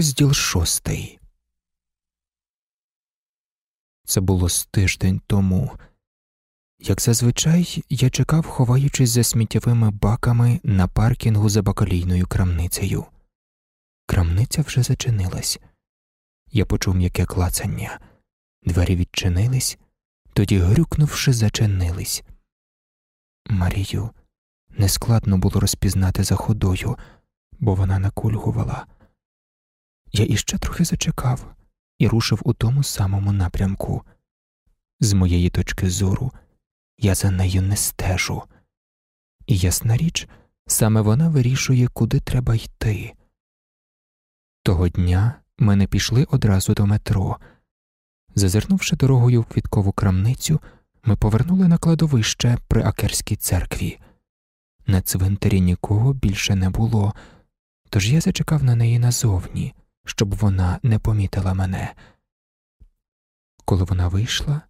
Розділ шостий. Це було з тиждень тому. Як зазвичай, я чекав, ховаючись за сміттєвими баками на паркінгу за бакалійною крамницею. Крамниця вже зачинилась. Я почув м'яке клацання. Двері відчинились, тоді, грюкнувши, зачинились. Марію нескладно було розпізнати за ходою, бо вона накульгувала. Я іще трохи зачекав і рушив у тому самому напрямку. З моєї точки зору, я за нею не стежу, і ясна річ, саме вона вирішує, куди треба йти. Того дня ми не пішли одразу до метро. Зазирнувши дорогою в квіткову крамницю, ми повернули на кладовище при Акерській церкві. На цвинтарі нікого більше не було, тож я зачекав на неї назовні щоб вона не помітила мене. Коли вона вийшла,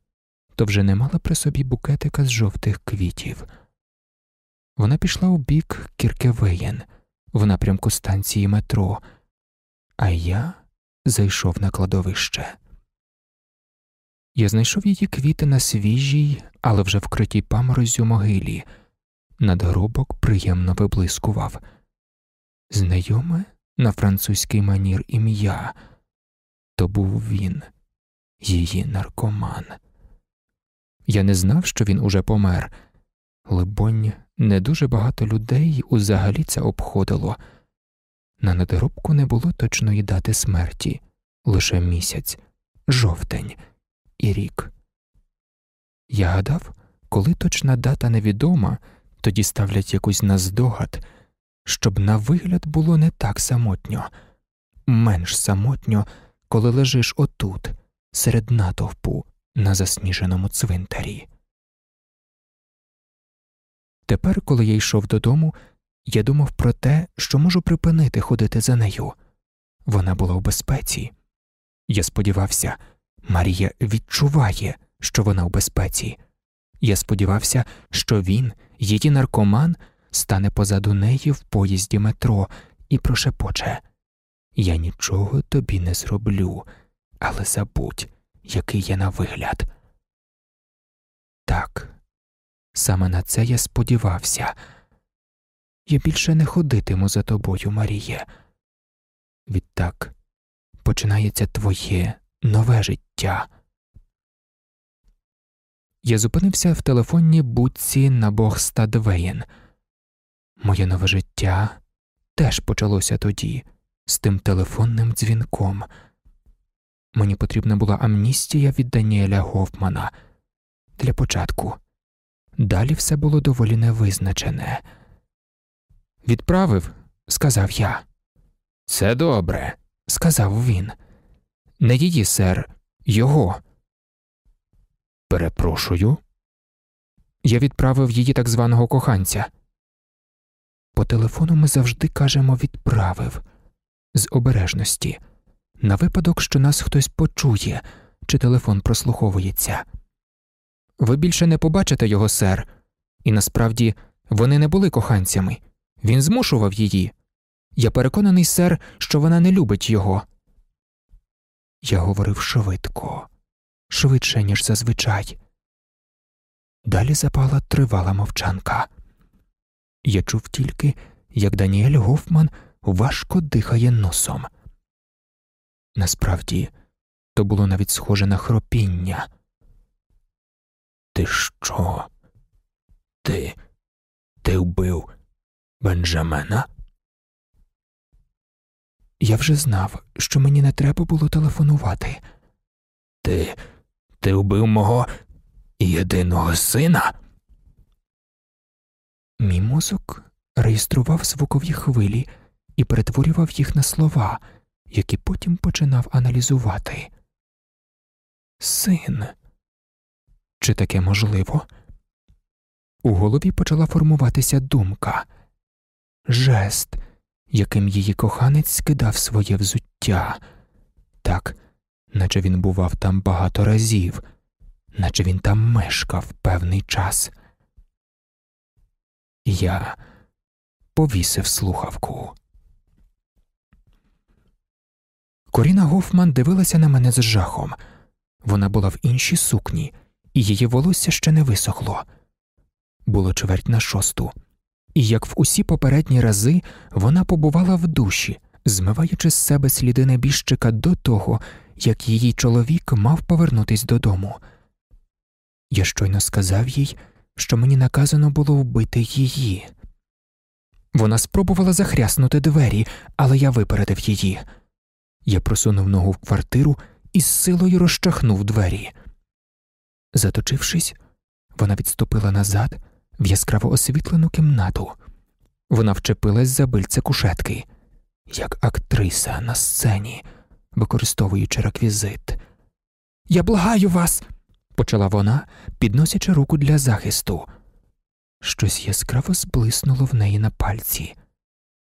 то вже не мала при собі букетика з жовтих квітів. Вона пішла у бік Кіркевеєн, в напрямку станції метро, а я зайшов на кладовище. Я знайшов її квіти на свіжій, але вже вкритій паморозю могилі. Надгробок приємно виблискував. Знайоме на французький манір ім'я. То був він, її наркоман. Я не знав, що він уже помер. Либонь, не дуже багато людей узагалі це обходило. На надгробку не було точної дати смерті лише місяць, жовтень і рік. Я гадав, коли точна дата невідома, тоді ставлять якусь наздогад щоб на вигляд було не так самотньо, менш самотньо, коли лежиш отут, серед натовпу на засніженому цвинтарі. Тепер, коли я йшов додому, я думав про те, що можу припинити ходити за нею. Вона була в безпеці. Я сподівався, Марія відчуває, що вона в безпеці. Я сподівався, що він, її наркоман, стане позаду неї в поїзді метро і прошепоче Я нічого тобі не зроблю, але забудь, який я на вигляд. Так, саме на це я сподівався. Я більше не ходитиму за тобою, Маріє. Відтак починається твоє нове життя. Я зупинився в телефонній будці на Богстадвеєн – Моє нове життя теж почалося тоді, з тим телефонним дзвінком. Мені потрібна була амністія від Даніеля Гофмана для початку. Далі все було доволі невизначене. Відправив, сказав я. Це добре, сказав він. Не її, сер, його. Перепрошую. Я відправив її так званого коханця. По телефону ми завжди кажемо відправив з обережності, на випадок, що нас хтось почує, чи телефон прослуховується. Ви більше не побачите його, сер, і насправді вони не були коханцями. Він змушував її. Я переконаний, сер, що вона не любить його. Я говорив швидко, швидше, ніж зазвичай. Далі запала тривала мовчанка. Я чув тільки, як Даніель Гофман важко дихає носом. Насправді, то було навіть схоже на хропіння. Ти що? Ти Ти вбив Бенджамена? Я вже знав, що мені не треба було телефонувати. Ти Ти вбив мого єдиного сина? Мій мозок реєстрував звукові хвилі і перетворював їх на слова, які потім починав аналізувати. Син, чи таке можливо? У голові почала формуватися думка жест, яким її коханець скидав своє взуття, так, наче він бував там багато разів, наче він там мешкав певний час. Я повісив слухавку. Коріна Гофман дивилася на мене з жахом. Вона була в іншій сукні, і її волосся ще не висохло. Було чверть на шосту, і як в усі попередні рази вона побувала в душі, змиваючи з себе сліди небіжчика до того, як її чоловік мав повернутись додому. Я щойно сказав їй, що мені наказано було вбити її. Вона спробувала захряснути двері, але я випередив її. Я просунув ногу в квартиру і з силою розчахнув двері. Заточившись, вона відступила назад в яскраво освітлену кімнату. Вона вчепилась за бильце кушетки, як актриса на сцені, використовуючи реквізит. Я благаю вас, почала вона, підносячи руку для захисту. Щось яскраво зблиснуло в неї на пальці,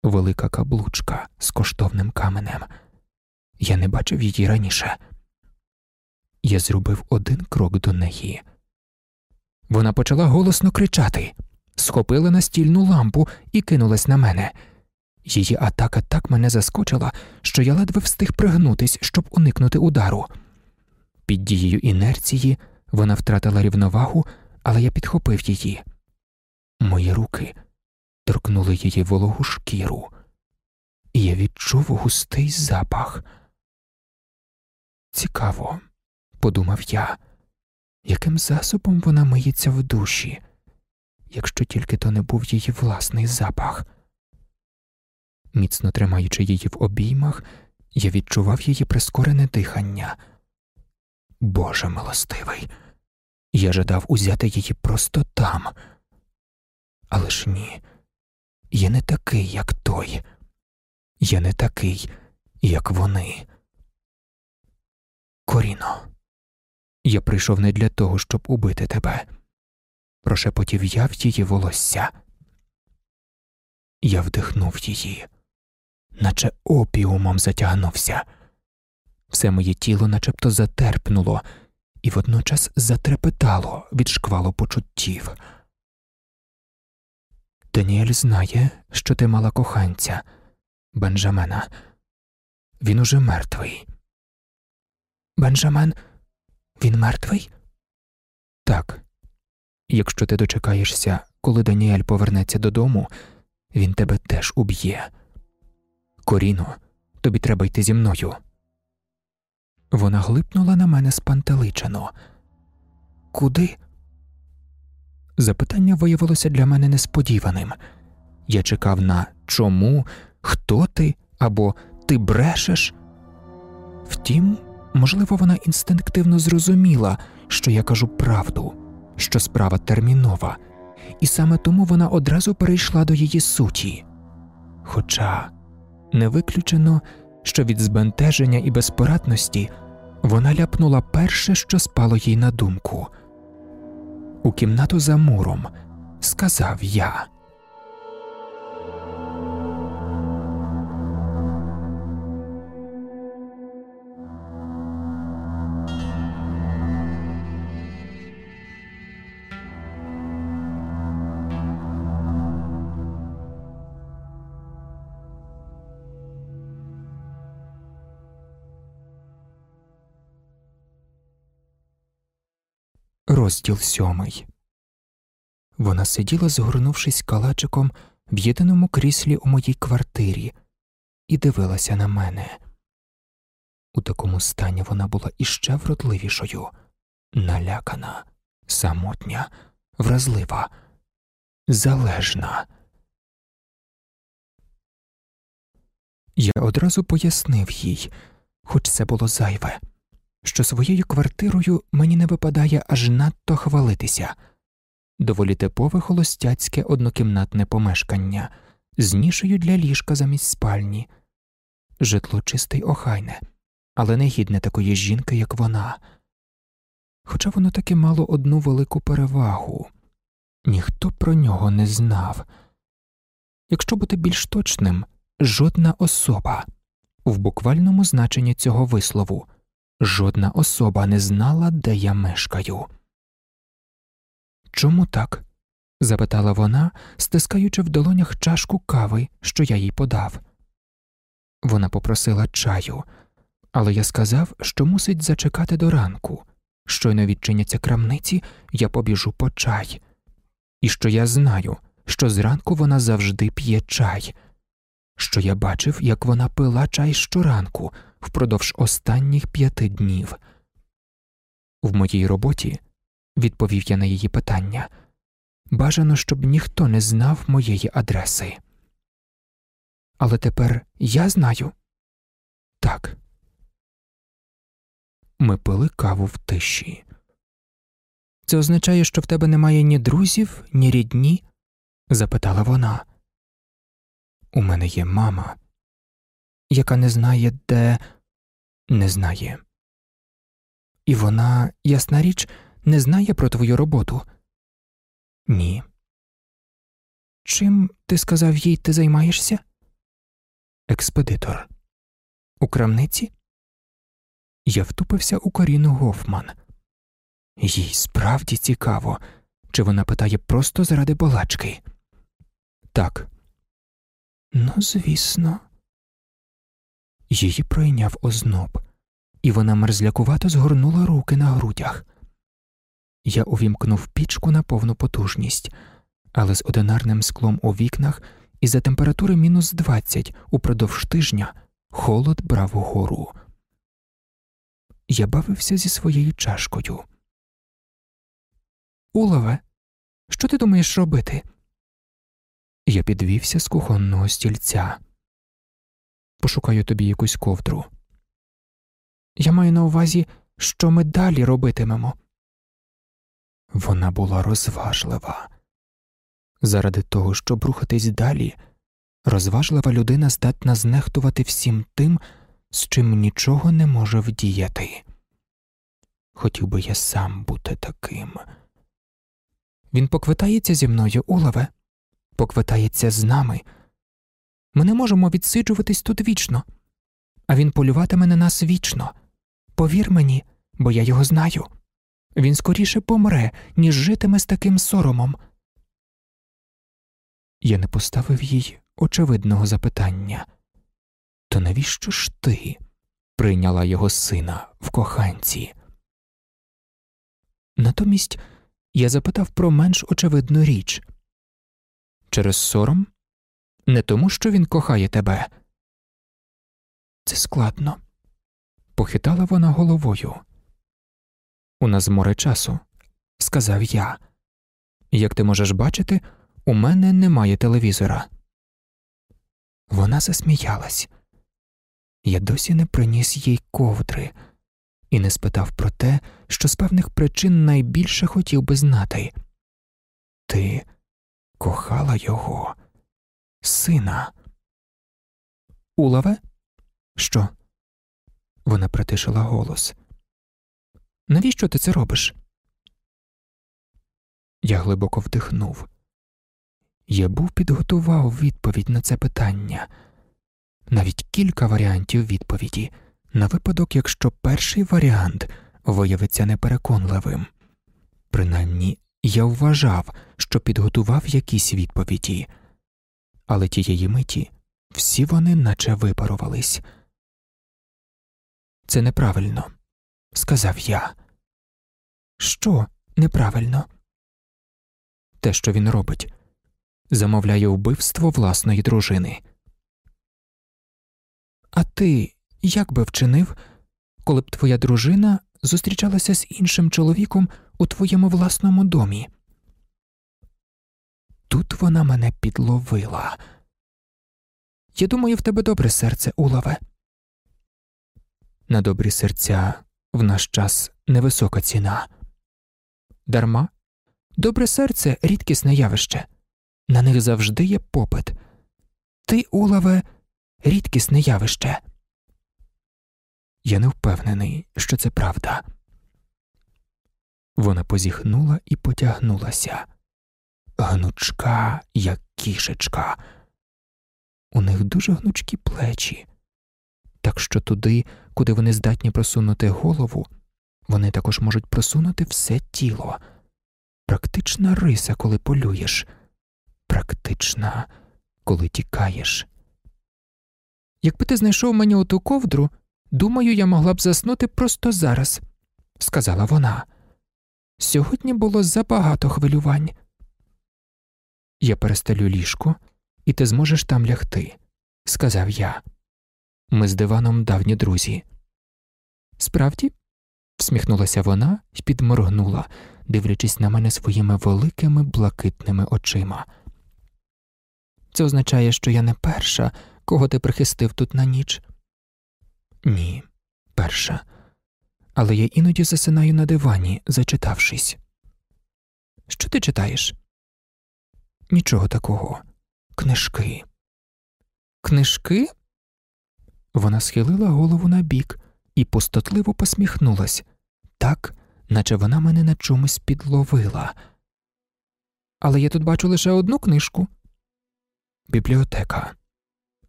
велика каблучка з коштовним каменем. Я не бачив її раніше. Я зробив один крок до неї. Вона почала голосно кричати, схопила настільну лампу і кинулась на мене. Її атака так мене заскочила, що я ледве встиг пригнутись, щоб уникнути удару. Під дією інерції вона втратила рівновагу, але я підхопив її. Мої руки торкнули її вологу шкіру, і я відчув густий запах. Цікаво, подумав я, яким засобом вона миється в душі, якщо тільки то не був її власний запах. Міцно тримаючи її в обіймах, я відчував її прискорене дихання. Боже милостивий, я жадав узяти її просто там. Але ж ні, я не такий, як той, я не такий, як вони. Коріно, я прийшов не для того, щоб убити тебе. Прошепотів я в її волосся. Я вдихнув її, наче опіумом затягнувся. Все моє тіло начебто затерпнуло і водночас затрепетало від шквалу почуттів. Даніель знає, що ти мала коханця, Бенджамена. Він уже мертвий. Бенджамен, він мертвий? Так. Якщо ти дочекаєшся, коли Даніель повернеться додому, він тебе теж уб'є. Коріно, тобі треба йти зі мною. Вона глипнула на мене спантеличено. Куди? Запитання виявилося для мене несподіваним. Я чекав на чому, хто ти або ти брешеш. Втім, можливо, вона інстинктивно зрозуміла, що я кажу правду, що справа термінова, і саме тому вона одразу перейшла до її суті. Хоча не виключено, що від збентеження і безпорадності вона ляпнула перше, що спало їй на думку. У кімнату за муром, сказав я. Розділ сьомий. Вона сиділа, згорнувшись калачиком в єдиному кріслі у моїй квартирі, і дивилася на мене. У такому стані вона була іще вродливішою, налякана, самотня, вразлива, залежна. Я одразу пояснив їй, хоч це було зайве що своєю квартирою мені не випадає аж надто хвалитися доволі типове холостяцьке однокімнатне помешкання з нішею для ліжка замість спальні, житло чисте й охайне, але не гідне такої жінки, як вона. Хоча воно таки мало одну велику перевагу ніхто про нього не знав. Якщо бути більш точним, жодна особа в буквальному значенні цього вислову Жодна особа не знала, де я мешкаю. Чому так? запитала вона, стискаючи в долонях чашку кави, що я їй подав. Вона попросила чаю, але я сказав, що мусить зачекати до ранку. Щойно відчиняться крамниці, я побіжу по чай, і що я знаю, що зранку вона завжди п'є чай, що я бачив, як вона пила чай щоранку впродовж останніх п'яти днів. В моїй роботі, відповів я на її питання, бажано, щоб ніхто не знав моєї адреси. Але тепер я знаю так. Ми пили каву в тиші. Це означає, що в тебе немає ні друзів, ні рідні? запитала вона. У мене є мама, яка не знає, де не знає. І вона, ясна річ, не знає про твою роботу? Ні. Чим ти сказав їй ти займаєшся? Експедитор. У крамниці? Я втупився у Коріну Гофман. Їй справді цікаво, чи вона питає просто заради балачки. Так. Ну, звісно. Її пройняв озноб, і вона мерзлякувато згорнула руки на грудях. Я увімкнув пічку на повну потужність, але з одинарним склом у вікнах і за температури мінус 20 упродовж тижня холод брав угору. Я бавився зі своєю чашкою. Улове, що ти думаєш робити? Я підвівся з кухонного стільця. Пошукаю тобі якусь ковдру. Я маю на увазі, що ми далі робитимемо. Вона була розважлива. Заради того, щоб рухатись далі, розважлива людина здатна знехтувати всім тим, з чим нічого не може вдіяти. Хотів би я сам бути таким. Він поквитається зі мною, Улаве, поквитається з нами. Ми не можемо відсиджуватись тут вічно, а він полюватиме на нас вічно. Повір мені, бо я його знаю. Він скоріше помре, ніж житиме з таким соромом. Я не поставив їй очевидного запитання то навіщо ж ти прийняла його сина в коханці? Натомість я запитав про менш очевидну річ через сором? Не тому, що він кохає тебе. Це складно. Похитала вона головою. У нас море часу, сказав я. Як ти можеш бачити, у мене немає телевізора. Вона засміялась. Я досі не приніс їй ковдри і не спитав про те, що з певних причин найбільше хотів би знати ти кохала його, сина. Улаве? Що? Вона притишила голос. Навіщо ти це робиш? Я глибоко вдихнув. Я був підготував відповідь на це питання, навіть кілька варіантів відповіді, на випадок, якщо перший варіант виявиться непереконливим. Принаймні, я вважав, що підготував якісь відповіді, але тієї миті всі вони наче випарувались. Це неправильно, сказав я. Що неправильно? Те, що він робить, замовляє вбивство власної дружини. А ти як би вчинив, коли б твоя дружина зустрічалася з іншим чоловіком у твоєму власному домі? Тут вона мене підловила. Я думаю, в тебе добре серце, Улаве. На добрі серця в наш час невисока ціна. Дарма добре серце рідкісне явище, на них завжди є попит. Ти, Улаве, рідкісне явище. Я не впевнений, що це правда. Вона позіхнула і потягнулася. Гнучка, як кішечка. У них дуже гнучкі плечі, так що туди, куди вони здатні просунути голову, вони також можуть просунути все тіло. Практична риса, коли полюєш, практична, коли тікаєш. Якби ти знайшов мені оту ковдру, Думаю, я могла б заснути просто зараз, сказала вона. Сьогодні було забагато хвилювань. Я перестелю ліжко, і ти зможеш там лягти, сказав я. Ми з диваном давні друзі. Справді, всміхнулася вона і підморгнула, дивлячись на мене своїми великими блакитними очима. Це означає, що я не перша, кого ти прихистив тут на ніч. Ні, перша. Але я іноді засинаю на дивані, зачитавшись. Що ти читаєш? Нічого такого. Книжки. Книжки? Вона схилила голову на бік і пустотливо посміхнулась, так, наче вона мене на чомусь підловила. Але я тут бачу лише одну книжку. Бібліотека.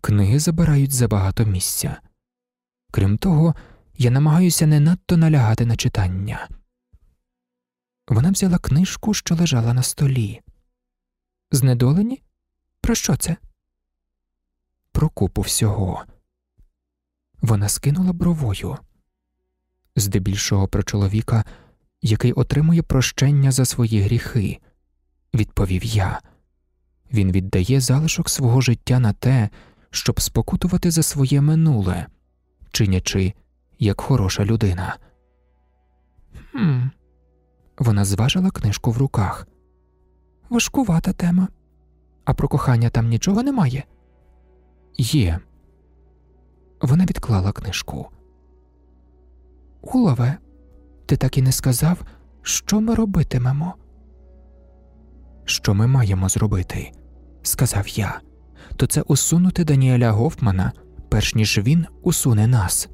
Книги забирають забагато місця. Крім того, я намагаюся не надто налягати на читання. Вона взяла книжку, що лежала на столі. Знедолені? Про що це? Про купу всього. Вона скинула бровою. Здебільшого про чоловіка, який отримує прощення за свої гріхи, відповів я. Він віддає залишок свого життя на те, щоб спокутувати за своє минуле, чинячи як хороша людина. «Хм...» Вона зважила книжку в руках. Важкувата тема. А про кохання там нічого немає? Є. Вона відклала книжку. Улове, ти так і не сказав, що ми робитимемо. Що ми маємо зробити, сказав я, то це усунути Даніеля Гофмана, перш ніж він усуне нас.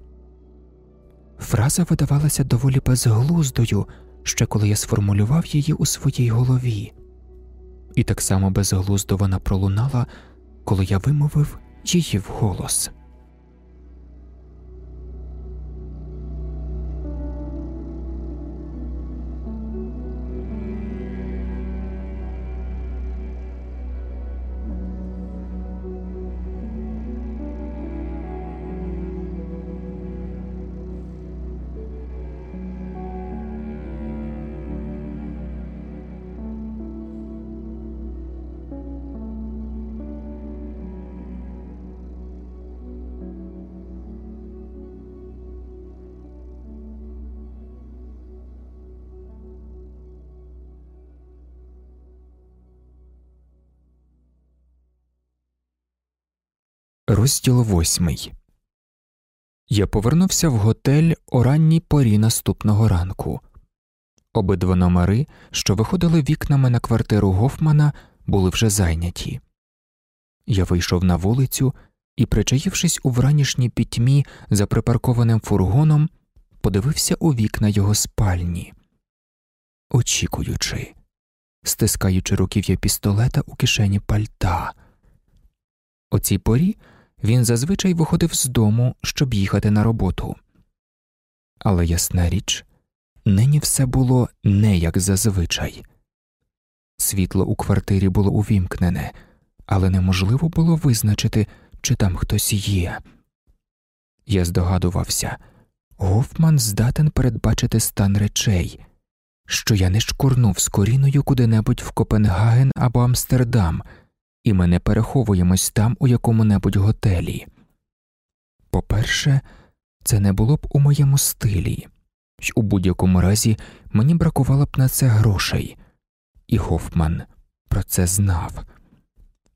Фраза видавалася доволі безглуздою, ще коли я сформулював її у своїй голові, і так само безглуздо вона пролунала, коли я вимовив її вголос. Розділ восьмий. Я повернувся в готель о ранній порі наступного ранку. Обидва номери, що виходили вікнами на квартиру Гофмана, були вже зайняті. Я вийшов на вулицю і, причаївшись у вранішній пітьмі за припаркованим фургоном, подивився у вікна його спальні, очікуючи, стискаючи руків'я пістолета у кишені пальта. О цій порі він зазвичай виходив з дому, щоб їхати на роботу. Але ясна річ, нині все було не як зазвичай. Світло у квартирі було увімкнене, але неможливо було визначити, чи там хтось є. Я здогадувався, Гофман здатен передбачити стан речей, що я не шкурнув з коріною куди-небудь в Копенгаген або Амстердам і ми не переховуємось там у якому небудь готелі. По перше, це не було б у моєму стилі, й у будь-якому разі мені бракувало б на це грошей, і Гофман про це знав.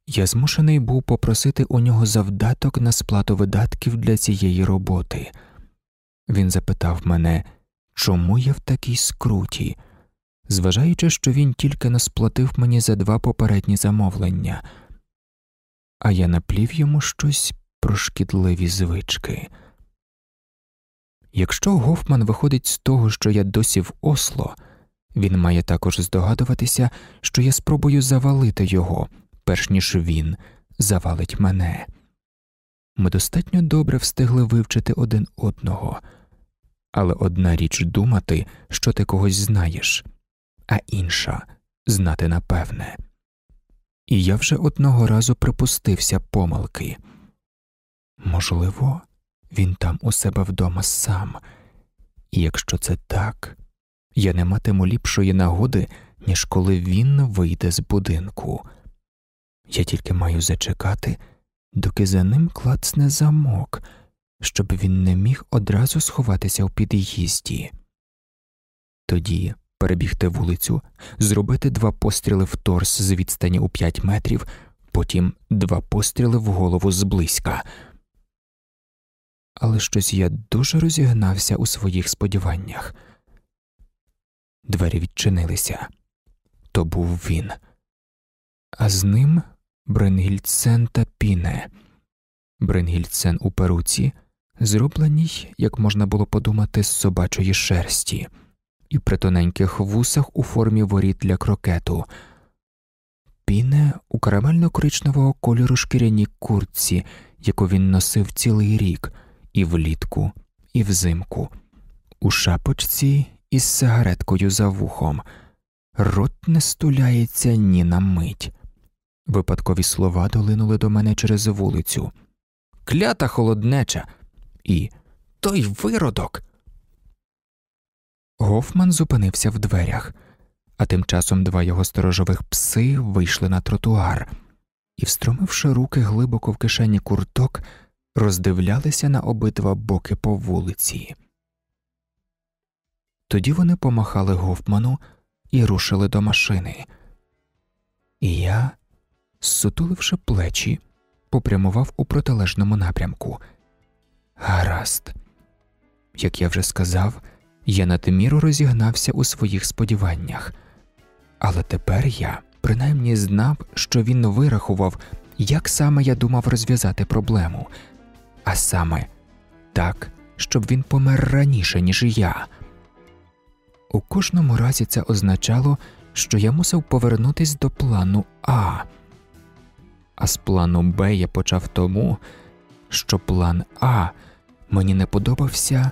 Я змушений був попросити у нього завдаток на сплату видатків для цієї роботи. Він запитав мене, чому я в такій скруті, зважаючи, що він тільки не сплатив мені за два попередні замовлення а я наплів йому щось про шкідливі звички. Якщо Гофман виходить з того, що я досі в осло, він має також здогадуватися, що я спробую завалити його, перш ніж він завалить мене. Ми достатньо добре встигли вивчити один одного, але одна річ думати, що ти когось знаєш, а інша знати напевне і я вже одного разу припустився помилки. Можливо, він там у себе вдома сам, і якщо це так, я не матиму ліпшої нагоди, ніж коли він вийде з будинку. Я тільки маю зачекати, доки за ним клацне замок, щоб він не міг одразу сховатися в під'їзді. Тоді перебігти вулицю, зробити два постріли в торс з відстані у п'ять метрів, потім два постріли в голову зблизька. Але щось я дуже розігнався у своїх сподіваннях. Двері відчинилися то був він, а з ним Бренгільцен та Піне. Бренгільцен у перуці, зробленій, як можна було подумати, з собачої шерсті, і при тоненьких вусах у формі воріт для крокету, піне у карамельно коричневого кольору шкіряній куртці, яку він носив цілий рік, і влітку, і взимку, у шапочці із сигареткою за вухом. Рот не стуляється ні на мить. Випадкові слова долинули до мене через вулицю. Клята холоднеча і той виродок. Гофман зупинився в дверях, а тим часом два його сторожових пси вийшли на тротуар і, встромивши руки глибоко в кишені курток, роздивлялися на обидва боки по вулиці. Тоді вони помахали Гофману і рушили до машини. І я, сутуливши плечі, попрямував у протилежному напрямку. Гаразд, як я вже сказав, я надміру розігнався у своїх сподіваннях, але тепер я принаймні знав, що він вирахував, як саме я думав розв'язати проблему, а саме так, щоб він помер раніше, ніж я. У кожному разі це означало, що я мусив повернутись до плану А, а з плану Б я почав тому, що план А мені не подобався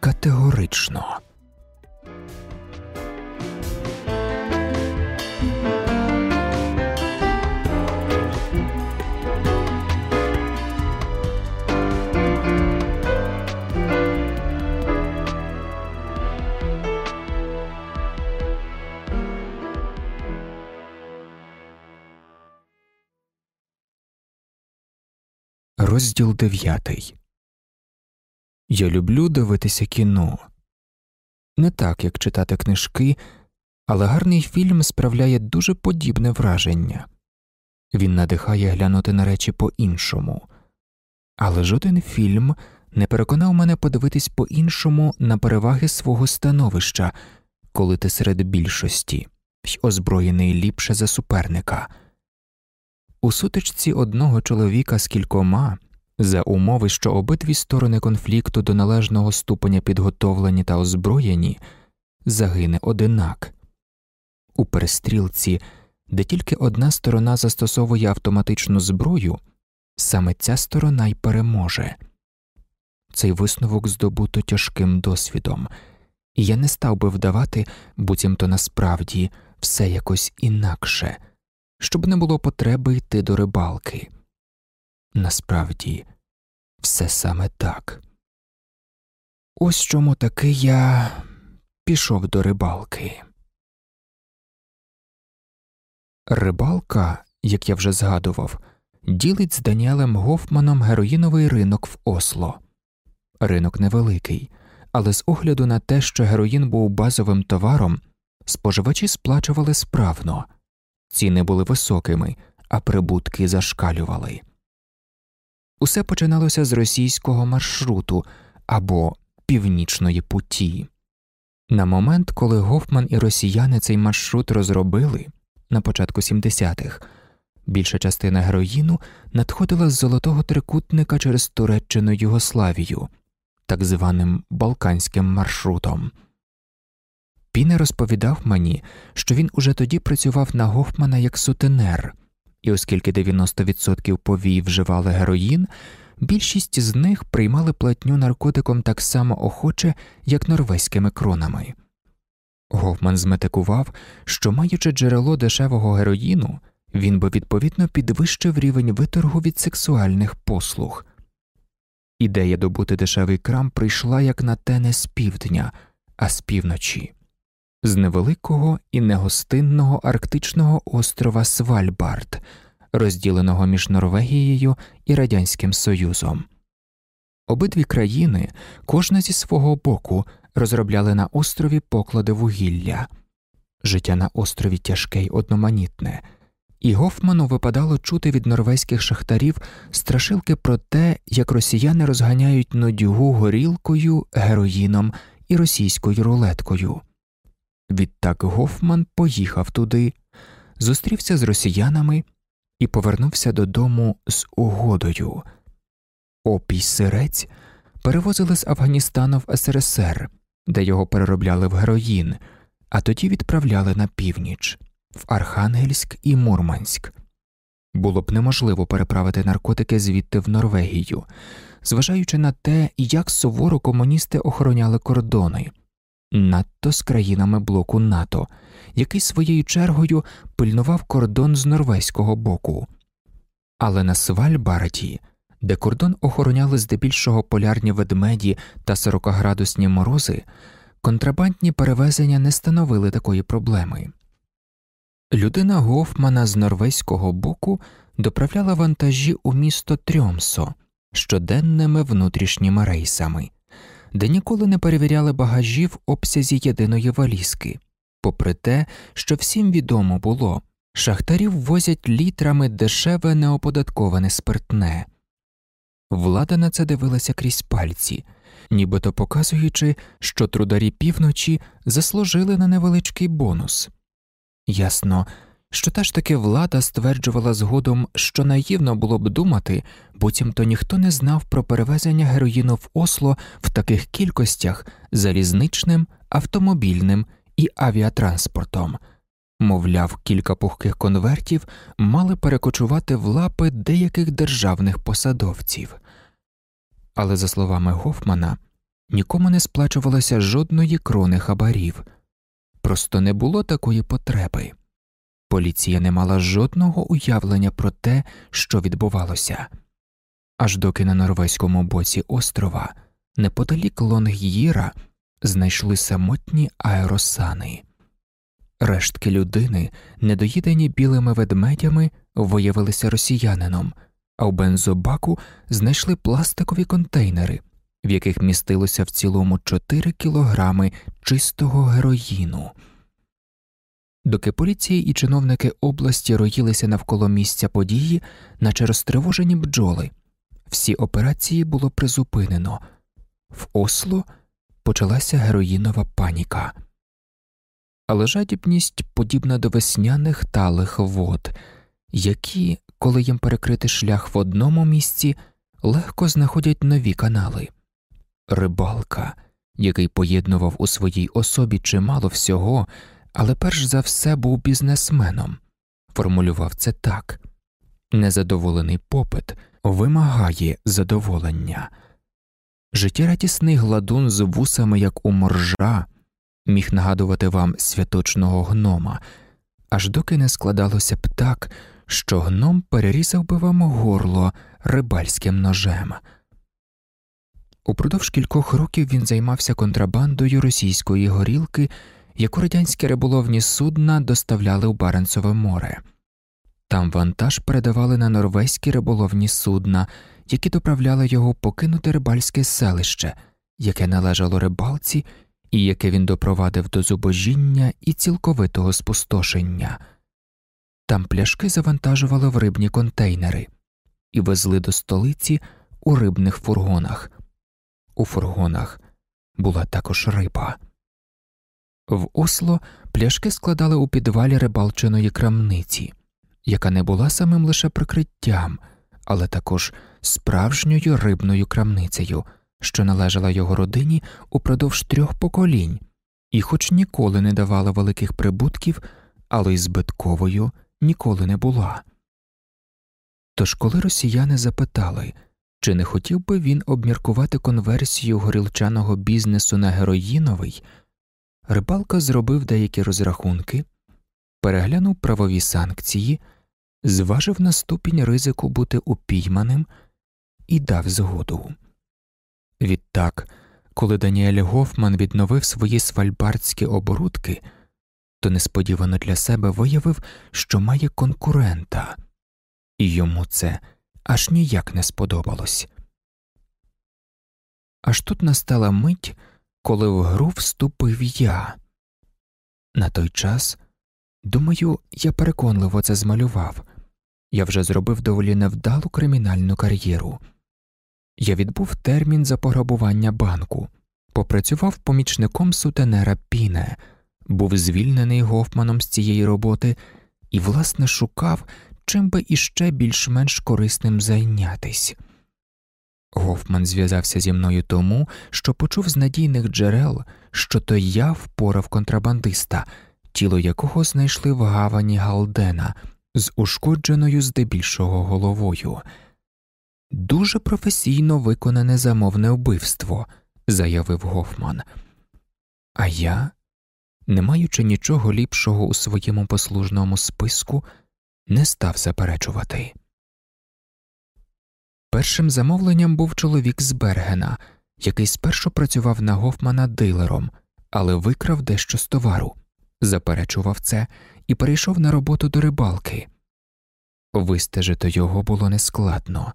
категорично. Розділ дев'ятий. Я люблю дивитися кіно. Не так, як читати книжки, але гарний фільм справляє дуже подібне враження він надихає глянути на речі по іншому. Але жоден фільм не переконав мене подивитись по іншому на переваги свого становища, коли ти серед більшості й озброєний ліпше за суперника. У сутичці одного чоловіка з кількома, за умови, що обидві сторони конфлікту до належного ступеня підготовлені та озброєні, загине одинак. У перестрілці, де тільки одна сторона застосовує автоматичну зброю, саме ця сторона й переможе. Цей висновок здобуто тяжким досвідом, і я не став би вдавати, буцімто насправді все якось інакше щоб не було потреби йти до рибалки. Насправді, все саме так. Ось чому таки я пішов до рибалки. Рибалка, як я вже згадував, ділить з Даніелем Гофманом героїновий ринок в Осло. Ринок невеликий, але з огляду на те, що героїн був базовим товаром, споживачі сплачували справно. Ціни були високими, а прибутки зашкалювали. Усе починалося з російського маршруту або північної путі. На момент, коли Гофман і росіяни цей маршрут розробили на початку 70-х, більша частина героїну надходила з золотого трикутника через Туреччину Югославію, так званим Балканським маршрутом. Піне розповідав мені, що він уже тоді працював на Гофмана як сутенер, і оскільки 90% повій вживали героїн, більшість з них приймали платню наркотиком так само охоче, як норвезькими кронами. Гофман зметикував, що, маючи джерело дешевого героїну, він би відповідно підвищив рівень виторгу від сексуальних послуг. Ідея добути дешевий крам прийшла як на те не з півдня, а з півночі, з невеликого і негостинного арктичного острова Свальбард, розділеного між Норвегією і Радянським Союзом. Обидві країни, кожна зі свого боку, розробляли на острові поклади вугілля. Життя на острові тяжке й одноманітне, і Гофману випадало чути від норвезьких шахтарів страшилки про те, як росіяни розганяють нудюгу горілкою, героїном і російською рулеткою. Відтак Гофман поїхав туди, зустрівся з росіянами і повернувся додому з угодою. Опій сирець перевозили з Афганістану в СРСР, де його переробляли в героїн, а тоді відправляли на північ в Архангельськ і Мурманськ. Було б неможливо переправити наркотики звідти в Норвегію, зважаючи на те, як суворо комуністи охороняли кордони, надто з країнами блоку НАТО, який своєю чергою пильнував кордон з норвезького боку. Але на Свальбарді, де кордон охороняли здебільшого полярні ведмеді та 40-градусні морози, контрабандні перевезення не становили такої проблеми. Людина Гофмана з норвезького боку доправляла вантажі у місто Трьомсо щоденними внутрішніми рейсами, де ніколи не перевіряли багажі в обсязі єдиної валізки, попри те, що всім відомо було, шахтарів возять літрами дешеве неоподатковане спиртне. Влада на це дивилася крізь пальці, нібито показуючи, що трударі півночі заслужили на невеличкий бонус. Ясно, що та ж таки влада стверджувала згодом, що наївно було б думати, буцімто ніхто не знав про перевезення героїну в Осло в таких кількостях залізничним, автомобільним і авіатранспортом. Мовляв, кілька пухких конвертів мали перекочувати в лапи деяких державних посадовців. Але, за словами Гофмана, нікому не сплачувалося жодної крони хабарів. Просто не було такої потреби. Поліція не мала жодного уявлення про те, що відбувалося, аж доки на норвезькому боці острова, неподалік Лонг'їра, знайшли самотні аеросани. Рештки людини, недоїдені білими ведмедями, виявилися росіянином, а в бензобаку знайшли пластикові контейнери, в яких містилося в цілому 4 кілограми чистого героїну. Доки поліції і чиновники області роїлися навколо місця події, наче розтривожені бджоли, всі операції було призупинено. В Осло почалася героїнова паніка. Але жадібність подібна до весняних талих вод, які, коли їм перекрити шлях в одному місці, легко знаходять нові канали. Рибалка, який поєднував у своїй особі чимало всього, але перш за все був бізнесменом, формулював це так незадоволений попит вимагає задоволення. Життєрадісний гладун з вусами, як у моржа, міг нагадувати вам святочного гнома, аж доки не складалося б так, що гном перерізав би вам горло рибальським ножем. Упродовж кількох років він займався контрабандою російської горілки, яку радянські риболовні судна доставляли у Баренцеве море. Там вантаж передавали на норвезькі риболовні судна, які доправляли його покинути рибальське селище, яке належало рибалці, і яке він допровадив до зубожіння і цілковитого спустошення. Там пляшки завантажували в рибні контейнери і везли до столиці у рибних фургонах. У фургонах була також риба. В Осло пляшки складали у підвалі рибалчиної крамниці, яка не була самим лише прикриттям, але також справжньою рибною крамницею, що належала його родині упродовж трьох поколінь, і, хоч ніколи не давала великих прибутків, але й збитковою ніколи не була. Тож, коли росіяни запитали, чи не хотів би він обміркувати конверсію горілчаного бізнесу на героїновий, рибалка зробив деякі розрахунки, переглянув правові санкції, зважив на ступінь ризику бути упійманим і дав згоду. Відтак, коли Даніель Гофман відновив свої свальбардські оборудки, то несподівано для себе виявив, що має конкурента, і йому це аж ніяк не сподобалось. Аж тут настала мить, коли в гру вступив я. На той час, думаю, я переконливо це змалював я вже зробив доволі невдалу кримінальну кар'єру. Я відбув термін за пограбування банку, попрацював помічником сутенера Піне, був звільнений Гофманом з цієї роботи і, власне, шукав, чим би іще більш-менш корисним зайнятись. Гофман зв'язався зі мною тому, що почув з надійних джерел, що то я впорав контрабандиста, тіло якого знайшли в гавані Галдена з ушкодженою здебільшого головою. Дуже професійно виконане замовне вбивство, заявив Гофман. А я, не маючи нічого ліпшого у своєму послужному списку, не став заперечувати. Першим замовленням був чоловік з Бергена, який спершу працював на Гофмана дилером, але викрав дещо з товару, заперечував це і перейшов на роботу до рибалки. Вистежити його було нескладно.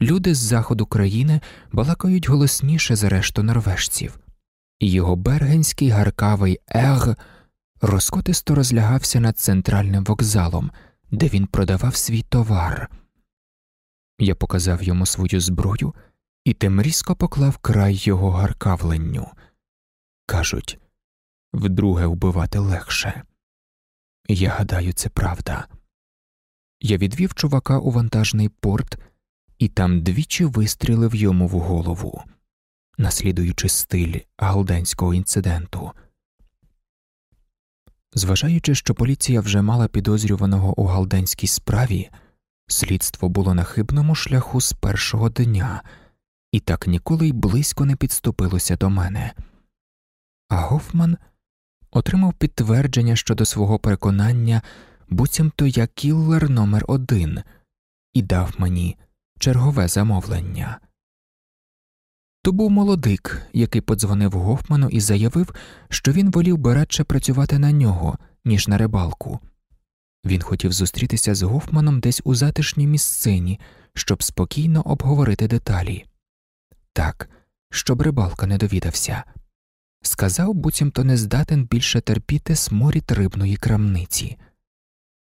Люди з заходу країни балакають голосніше за решту норвежців, і його бергенський гаркавий ег розкотисто розлягався над центральним вокзалом, де він продавав свій товар. Я показав йому свою зброю і тим різко поклав край його гаркавленню. Кажуть вдруге вбивати легше. Я гадаю, це правда. Я відвів чувака у вантажний порт і там двічі вистрілив йому в голову, наслідуючи стиль галденського інциденту. Зважаючи, що поліція вже мала підозрюваного у галденській справі, слідство було на хибному шляху з першого дня і так ніколи й близько не підступилося до мене. А Гофман отримав підтвердження щодо свого переконання буцімто я кіллер номер один і дав мені чергове замовлення. То був молодик, який подзвонив Гофману і заявив, що він волів би радше працювати на нього, ніж на рибалку. Він хотів зустрітися з Гофманом десь у затишній місцині, щоб спокійно обговорити деталі. Так, щоб рибалка не довідався. Сказав, буцімто не здатен більше терпіти сморід рибної крамниці.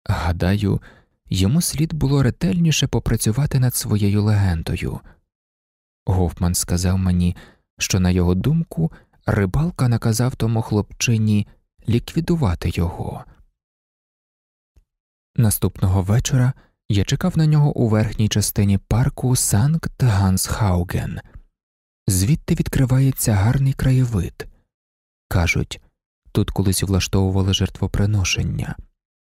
Гадаю, йому слід було ретельніше попрацювати над своєю легендою. Гофман сказав мені, що, на його думку, рибалка наказав тому хлопчині ліквідувати його. Наступного вечора я чекав на нього у верхній частині парку Санкт Гансхауген. Звідти відкривається гарний краєвид. Кажуть, тут колись влаштовували жертвоприношення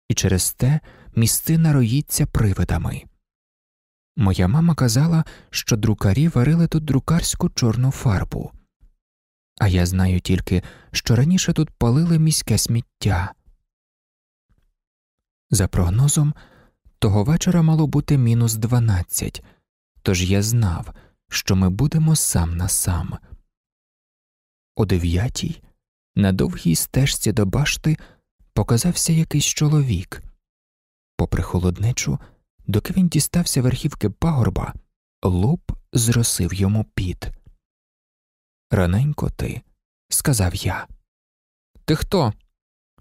і через те місцина роїться привидами. Моя мама казала, що друкарі варили тут друкарську чорну фарбу, а я знаю тільки, що раніше тут палили міське сміття. За прогнозом, того вечора мало бути мінус дванадцять, тож я знав, що ми будемо сам на сам. О дев'ятій на довгій стежці до башти показався якийсь чоловік. Попри холодничу, доки він дістався верхівки пагорба, лоб зросив йому піт. Раненько ти, сказав я. Ти хто?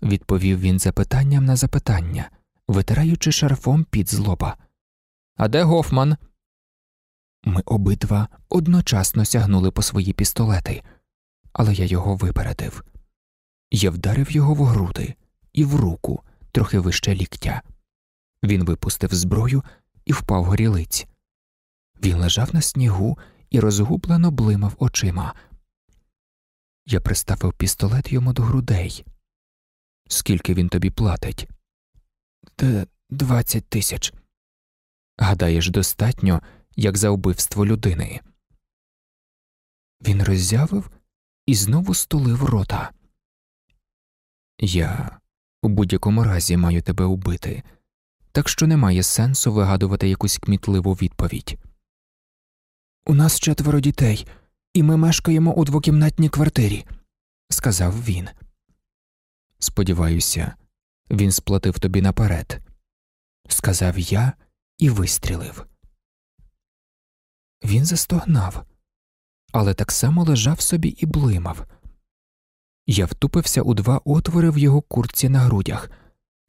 відповів він запитанням на запитання, витираючи шарфом під злоба. А де Гофман? Ми обидва одночасно сягнули по свої пістолети, але я його випередив. Я вдарив його в груди і в руку, трохи вище ліктя. Він випустив зброю і впав горілиць. Він лежав на снігу і розгублено блимав очима. Я приставив пістолет йому до грудей. Скільки він тобі платить? Д двадцять тисяч. Гадаєш, достатньо, як за вбивство людини. Він роззявив і знову стулив рота. Я у будь-якому разі маю тебе убити, так що немає сенсу вигадувати якусь кмітливу відповідь. У нас четверо дітей, і ми мешкаємо у двокімнатній квартирі, сказав він. Сподіваюся, він сплатив тобі наперед, сказав я і вистрілив. Він застогнав, але так само лежав собі і блимав. Я втупився у два отвори в його куртці на грудях,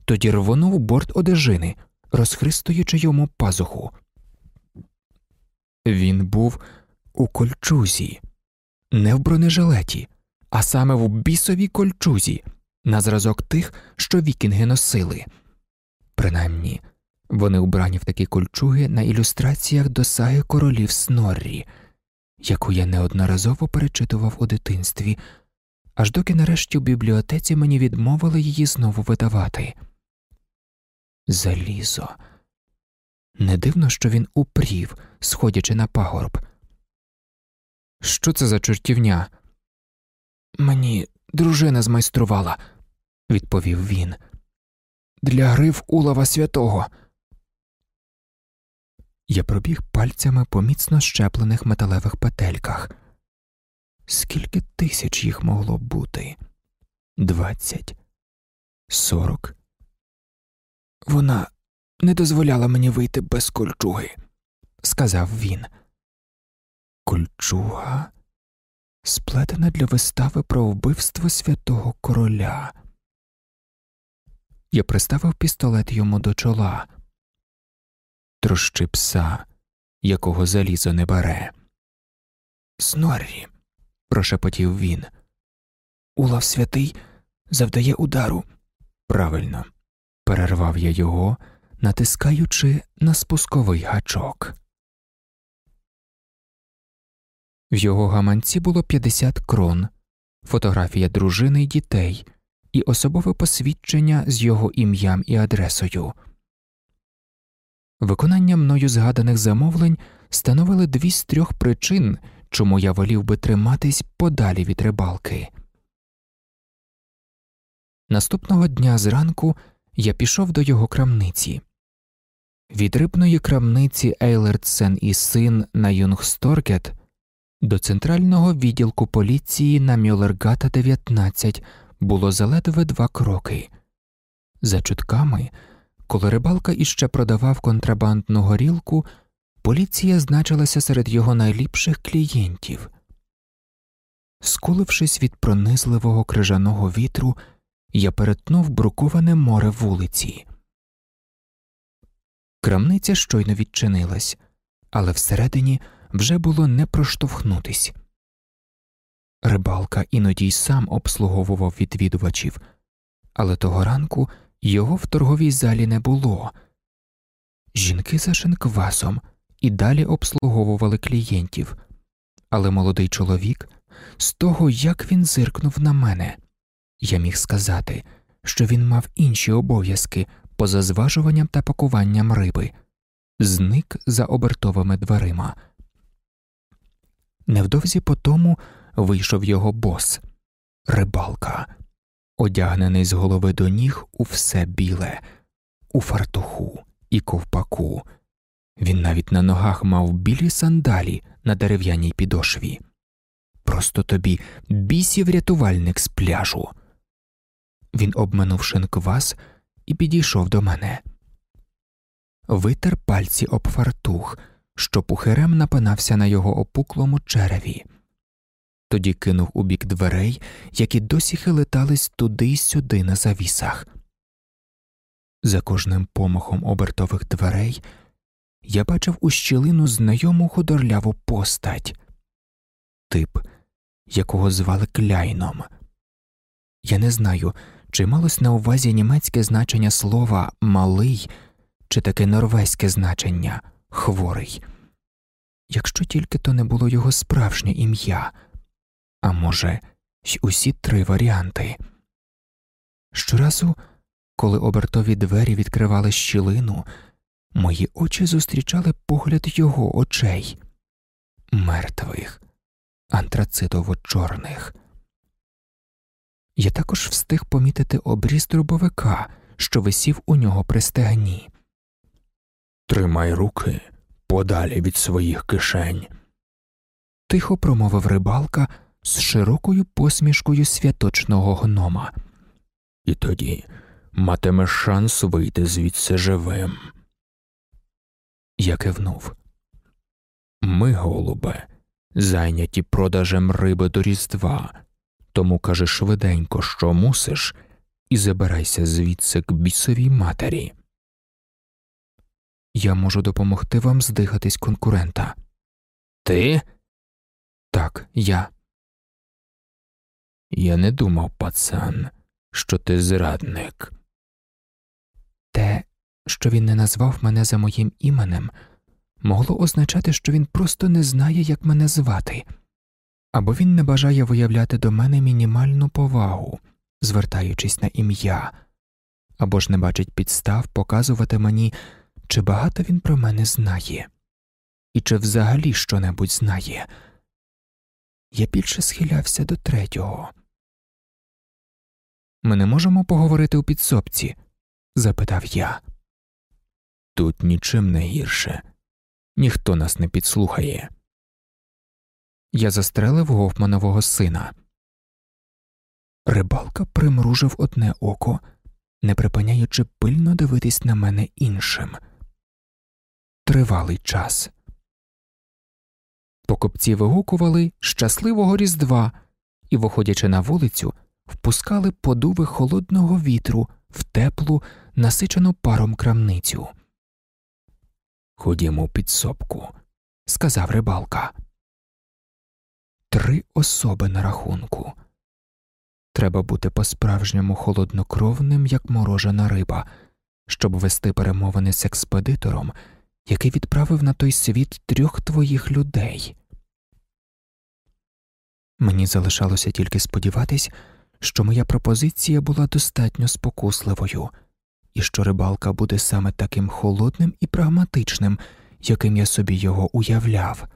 тоді рвонув борт одежини, розхристуючи йому пазуху. Він був у кольчузі, не в бронежилеті, а саме в бісовій кольчузі, на зразок тих, що вікінги носили. Принаймні, вони вбрані в такі кольчуги на ілюстраціях до саги королів Сноррі, яку я неодноразово перечитував у дитинстві, аж доки нарешті в бібліотеці мені відмовили її знову видавати. Залізо. Не дивно, що він упрів, сходячи на пагорб. Що це за чортівня? Мені дружина змайструвала, відповів він. Для грив улова святого. Я пробіг пальцями по міцно щеплених металевих петельках. Скільки тисяч їх могло бути? Двадцять, сорок. Вона не дозволяла мені вийти без кольчуги, сказав він. Кольчуга сплетена для вистави про вбивство святого короля. Я приставив пістолет йому до чола. Трощи пса, якого залізо не бере. Сноррі, прошепотів він. Улав святий завдає удару. Правильно, перервав я його, натискаючи на спусковий гачок. В його гаманці було 50 крон, фотографія дружини й дітей і особове посвідчення з його ім'ям і адресою. Виконання мною згаданих замовлень становили дві з трьох причин, чому я волів би триматись подалі від рибалки. Наступного дня зранку я пішов до його крамниці. Від рибної крамниці Ейлердсен і син на Юнгсторгет до центрального відділку поліції на Мюллергата 19 було заледве два кроки. За чутками, коли рибалка іще продавав контрабандну горілку, поліція значилася серед його найліпших клієнтів. Скулившись від пронизливого крижаного вітру, я перетнув бруковане море вулиці. Крамниця щойно відчинилась, але всередині вже було не проштовхнутись. Рибалка іноді й сам обслуговував відвідувачів, але того ранку його в торговій залі не було. Жінки за шинквасом і далі обслуговували клієнтів, але молодий чоловік, з того, як він зиркнув на мене, я міг сказати, що він мав інші обов'язки поза зважуванням та пакуванням риби, зник за обертовими дверима. Невдовзі по тому вийшов його бос, рибалка, одягнений з голови до ніг у все біле, у фартуху і ковпаку. Він навіть на ногах мав білі сандалі на дерев'яній підошві. Просто тобі бісів рятувальник з пляжу. Він обминув шинквас і підійшов до мене. Витер пальці об фартух, що пухирем напинався на його опуклому череві, тоді кинув у бік дверей, які досі хилитались туди й сюди на завісах. За кожним помахом обертових дверей я бачив у щілину знайому худорляву постать, тип, якого звали Кляйном. Я не знаю, чи малось на увазі німецьке значення слова малий чи таке норвезьке значення хворий, якщо тільки то не було його справжнє ім'я, а може, й усі три варіанти. Щоразу, коли обертові двері відкривали щілину, мої очі зустрічали погляд його очей мертвих, антрацитово чорних. Я також встиг помітити обріз дробовика, що висів у нього при стегні. Тримай руки подалі від своїх кишень, тихо промовив рибалка з широкою посмішкою святочного гнома. І тоді матимеш шанс вийти звідси живим. Я кивнув. Ми, голубе, зайняті продажем риби до Різдва, тому кажи швиденько, що мусиш, і забирайся звідси к бісовій матері. Я можу допомогти вам здихатись конкурента. Ти? Так, я. Я не думав, пацан, що ти зрадник. Те, що він не назвав мене за моїм іменем, могло означати, що він просто не знає, як мене звати, або він не бажає виявляти до мене мінімальну повагу, звертаючись на ім'я, або ж не бачить підстав показувати мені, чи багато він про мене знає, і чи взагалі щонебудь знає. Я більше схилявся до третього. Ми не можемо поговорити у підсобці? запитав я. Тут нічим не гірше, ніхто нас не підслухає. Я застрелив Гофманового сина. Рибалка примружив одне око, не припиняючи пильно дивитись на мене іншим. Тривалий час. Покупці вигукували щасливого Різдва і, виходячи на вулицю, впускали подуви холодного вітру в теплу, насичену паром крамницю. Ходімо в підсобку, сказав рибалка. Три особи на рахунку. Треба бути по-справжньому холоднокровним, як морожена риба, щоб вести перемовини з експедитором, який відправив на той світ трьох твоїх людей. Мені залишалося тільки сподіватись, що моя пропозиція була достатньо спокусливою, і що рибалка буде саме таким холодним і прагматичним, яким я собі його уявляв.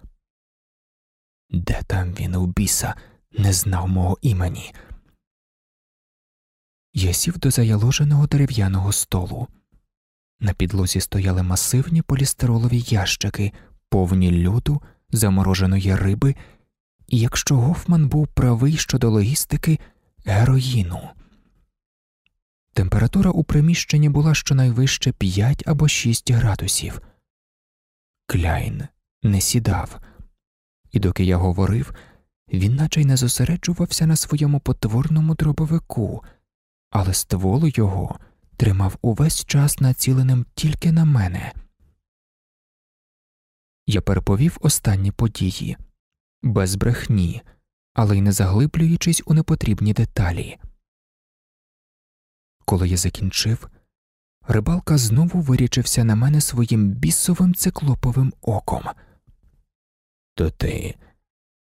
Де там він у біса не знав мого імені? Я сів до заяложеного дерев'яного столу. На підлозі стояли масивні полістиролові ящики, повні льоду, замороженої риби, і якщо Гофман був правий щодо логістики, героїну. Температура у приміщенні була щонайвище 5 або 6 градусів. Кляйн не сідав, і доки я говорив, він наче й не зосереджувався на своєму потворному дробовику, але ствол його тримав увесь час націленим тільки на мене. Я переповів останні події без брехні, але й не заглиблюючись у непотрібні деталі. Коли я закінчив, рибалка знову вирічився на мене своїм бісовим циклоповим оком. То ти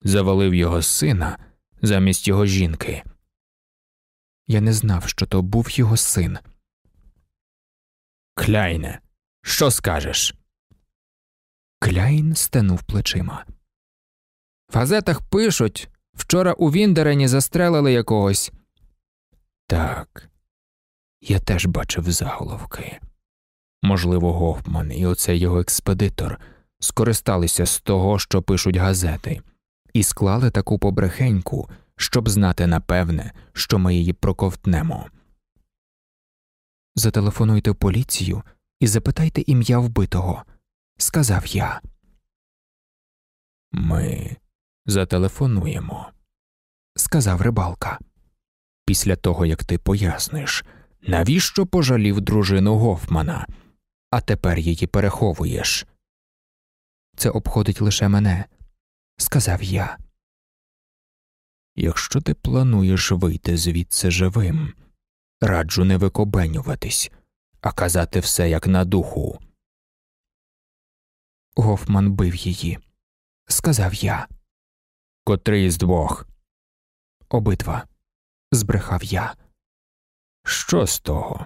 завалив його сина замість його жінки. Я не знав, що то був його син. Кляйне, що скажеш? Кляйн стенув плечима. В газетах пишуть вчора у Віндерені застрелили якогось. Так, я теж бачив заголовки. Можливо, Гофман і оцей його експедитор скористалися з того, що пишуть газети, і склали таку побрехеньку, щоб знати напевне, що ми її проковтнемо. Зателефонуйте в поліцію і запитайте ім'я вбитого, сказав я. Ми зателефонуємо, сказав рибалка. Після того, як ти поясниш, навіщо пожалів дружину Гофмана, а тепер її переховуєш. Це обходить лише мене, сказав я. Якщо ти плануєш вийти звідси живим, раджу не викобенюватись, а казати все як на духу. Гофман бив її, сказав я. Котрий з двох? Обидва, збрехав я. Що з того?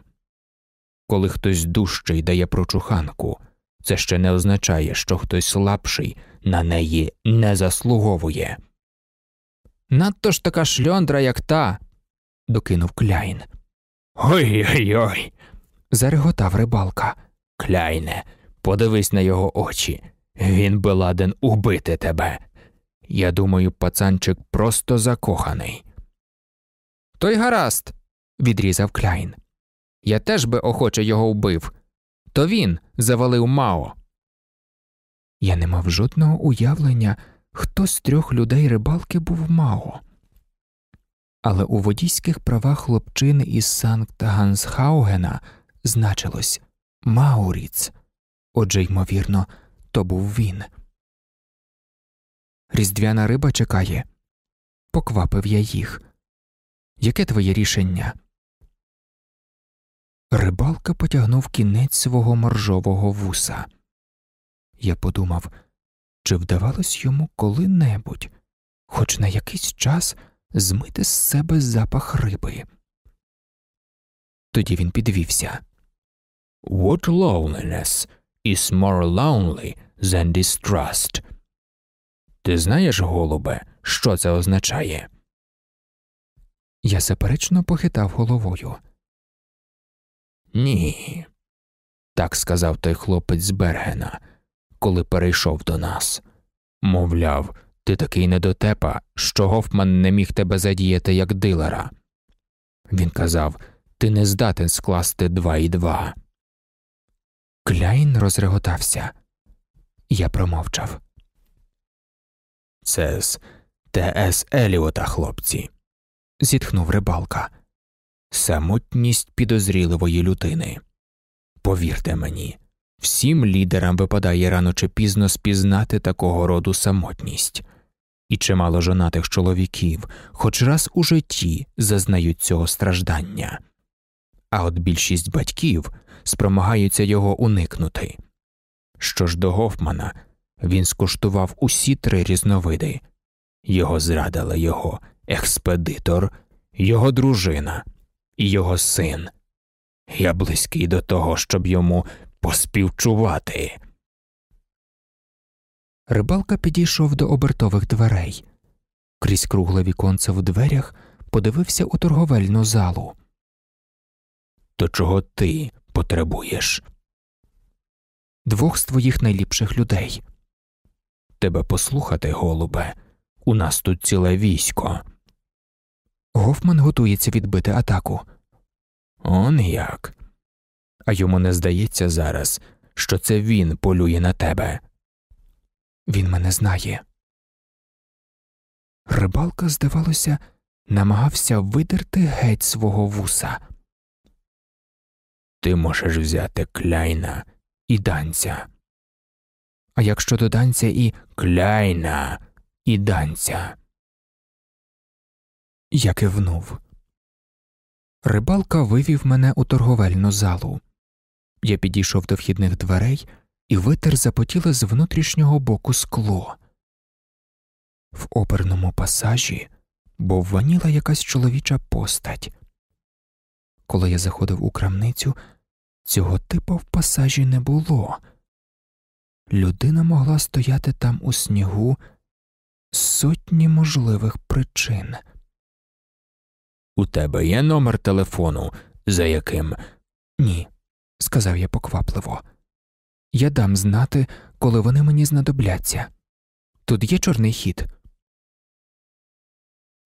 Коли хтось дужчий дає прочуханку, це ще не означає, що хтось слабший на неї не заслуговує. Надто ж така шльондра, як та, докинув Кляйн. Ой ой ой. зареготав рибалка. Кляйне, подивись на його очі. Він би ладен убити тебе. Я думаю, пацанчик просто закоханий. Та й гаразд, відрізав Кляйн. Я теж би охоче його вбив. То він завалив Мао. Я не мав жодного уявлення, хто з трьох людей рибалки був Мао. Але у водійських правах хлопчини із Санкт Гансхаугена значилось Мауріц. Отже, ймовірно, то був він. Різдвяна риба чекає. Поквапив я їх. Яке твоє рішення? Рибалка потягнув кінець свого моржового вуса. Я подумав, чи вдавалось йому коли-небудь, хоч на якийсь час змити з себе запах риби. Тоді він підвівся. What loneliness is more lonely than distrust. Ти знаєш, голубе, що це означає? Я заперечно похитав головою. Ні. Так сказав той хлопець з Бергена, коли перейшов до нас. Мовляв, ти такий недотепа, що Гофман не міг тебе задіяти як дилера. Він казав ти не здатен скласти два і два. Кляйн розреготався. Я промовчав. Це з Т.С. Еліота, хлопці, зітхнув рибалка. Самотність підозріливої людини. Повірте мені, всім лідерам випадає рано чи пізно спізнати такого роду самотність, і чимало жонатих чоловіків хоч раз у житті зазнають цього страждання, а от більшість батьків спромагаються його уникнути. Що ж до Гофмана, він скуштував усі три різновиди його зрадила його експедитор, його дружина і його син. Я близький до того, щоб йому поспівчувати. Рибалка підійшов до обертових дверей. Крізь кругле віконце в дверях подивився у торговельну залу. То чого ти потребуєш? Двох з твоїх найліпших людей. Тебе послухати, голубе, у нас тут ціле військо. Гофман готується відбити атаку. Он як. А йому не здається зараз, що це він полює на тебе. Він мене знає. Рибалка, здавалося, намагався видерти геть свого вуса. Ти можеш взяти кляйна і данця. А як щодо данця і кляйна і данця. Я кивнув. Рибалка вивів мене у торговельну залу. Я підійшов до вхідних дверей і витер запотіле з внутрішнього боку скло. В оперному пасажі бовваніла якась чоловіча постать. Коли я заходив у крамницю, цього типу в пасажі не було. Людина могла стояти там у снігу з сотні можливих причин. У тебе є номер телефону, за яким. Ні, сказав я поквапливо. Я дам знати, коли вони мені знадобляться. Тут є чорний хід.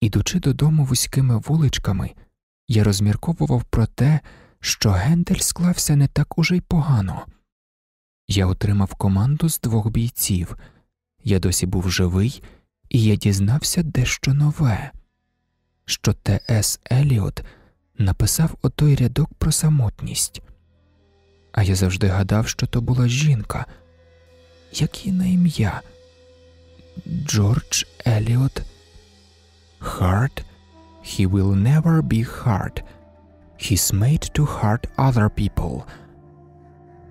Ідучи додому вузькими вуличками, я розмірковував про те, що Гендель склався не так уже й погано. Я отримав команду з двох бійців, я досі був живий, і я дізнався дещо нове, що Т.С. Еліот написав отой рядок про самотність, а я завжди гадав, що то була жінка, як і на ім'я Джордж Еліот. Hard, he will never be hard. He's made to hurt other people.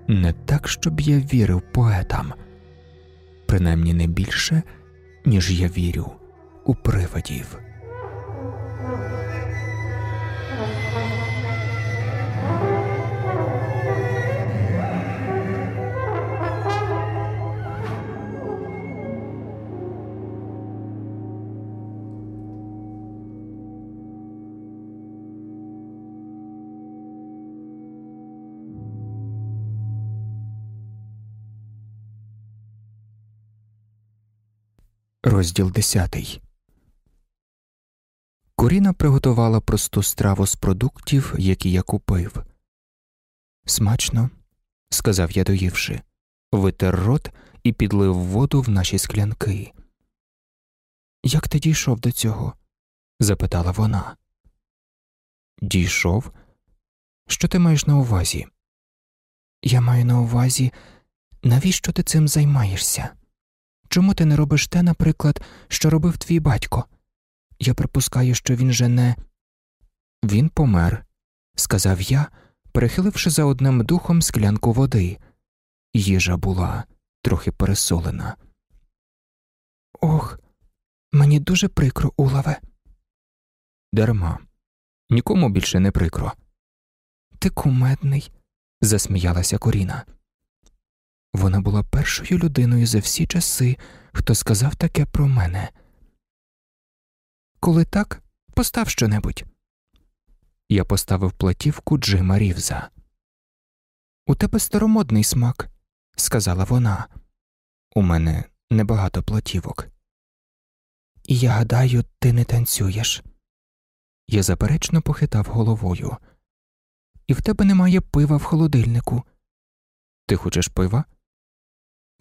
Не так, щоб я вірив поетам, принаймні не більше, ніж я вірю у привидів. Розділ десятий. Коріна приготувала просту страву з продуктів, які я купив. Смачно, сказав я доївши, витер рот і підлив воду в наші склянки. Як ти дійшов до цього? запитала вона. Дійшов? Що ти маєш на увазі? Я маю на увазі, навіщо ти цим займаєшся? Чому ти не робиш те, наприклад, що робив твій батько? Я припускаю, що він же не. Він помер, сказав я, перехиливши за одним духом склянку води. Їжа була трохи пересолена. Ох, мені дуже прикро, Улаве. Дарма. Нікому більше не прикро. Ти кумедний, засміялася Коріна. Вона була першою людиною за всі часи, хто сказав таке про мене. Коли так, постав щонебудь. Я поставив платівку Джима Рівза. У тебе старомодний смак, сказала вона. У мене небагато платівок. Я гадаю, ти не танцюєш. Я заперечно похитав головою. І в тебе немає пива в холодильнику. Ти хочеш пива?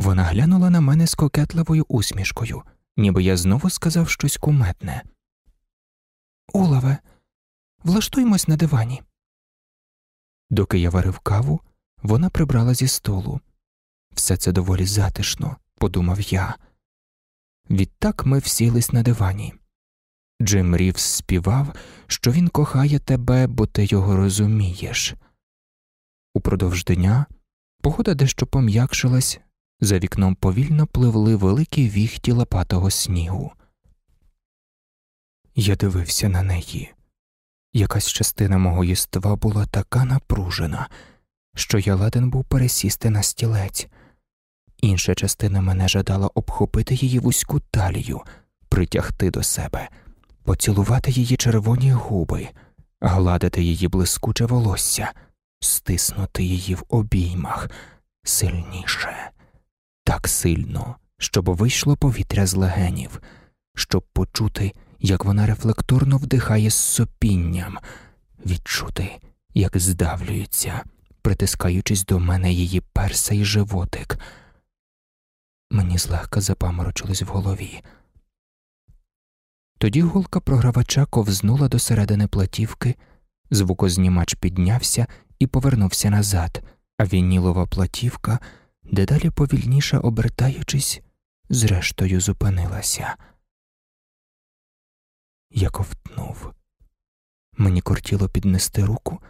Вона глянула на мене з кокетливою усмішкою, ніби я знову сказав щось кумедне. Улаве, влаштуймось на дивані. Доки я варив каву, вона прибрала зі столу. Все це доволі затишно, подумав я. Відтак ми всілись на дивані. Джим Рівс співав, що він кохає тебе, бо ти його розумієш. Упродовж дня погода дещо пом'якшилась, за вікном повільно пливли великі віхті лопатого снігу. Я дивився на неї. Якась частина мого єства була така напружена, що я ладен був пересісти на стілець, інша частина мене жадала обхопити її вузьку талію, притягти до себе, поцілувати її червоні губи, гладити її блискуче волосся, стиснути її в обіймах сильніше, так сильно, щоб вийшло повітря з легенів, щоб почути як вона рефлекторно вдихає з сопінням, відчути, як здавлюється, притискаючись до мене її перса і животик. Мені злегка запаморочилось в голові. Тоді голка програвача ковзнула до середини платівки, звукознімач піднявся і повернувся назад, а вінілова платівка, дедалі повільніше обертаючись, зрештою зупинилася. Я ковтнув. Мені кортіло піднести руку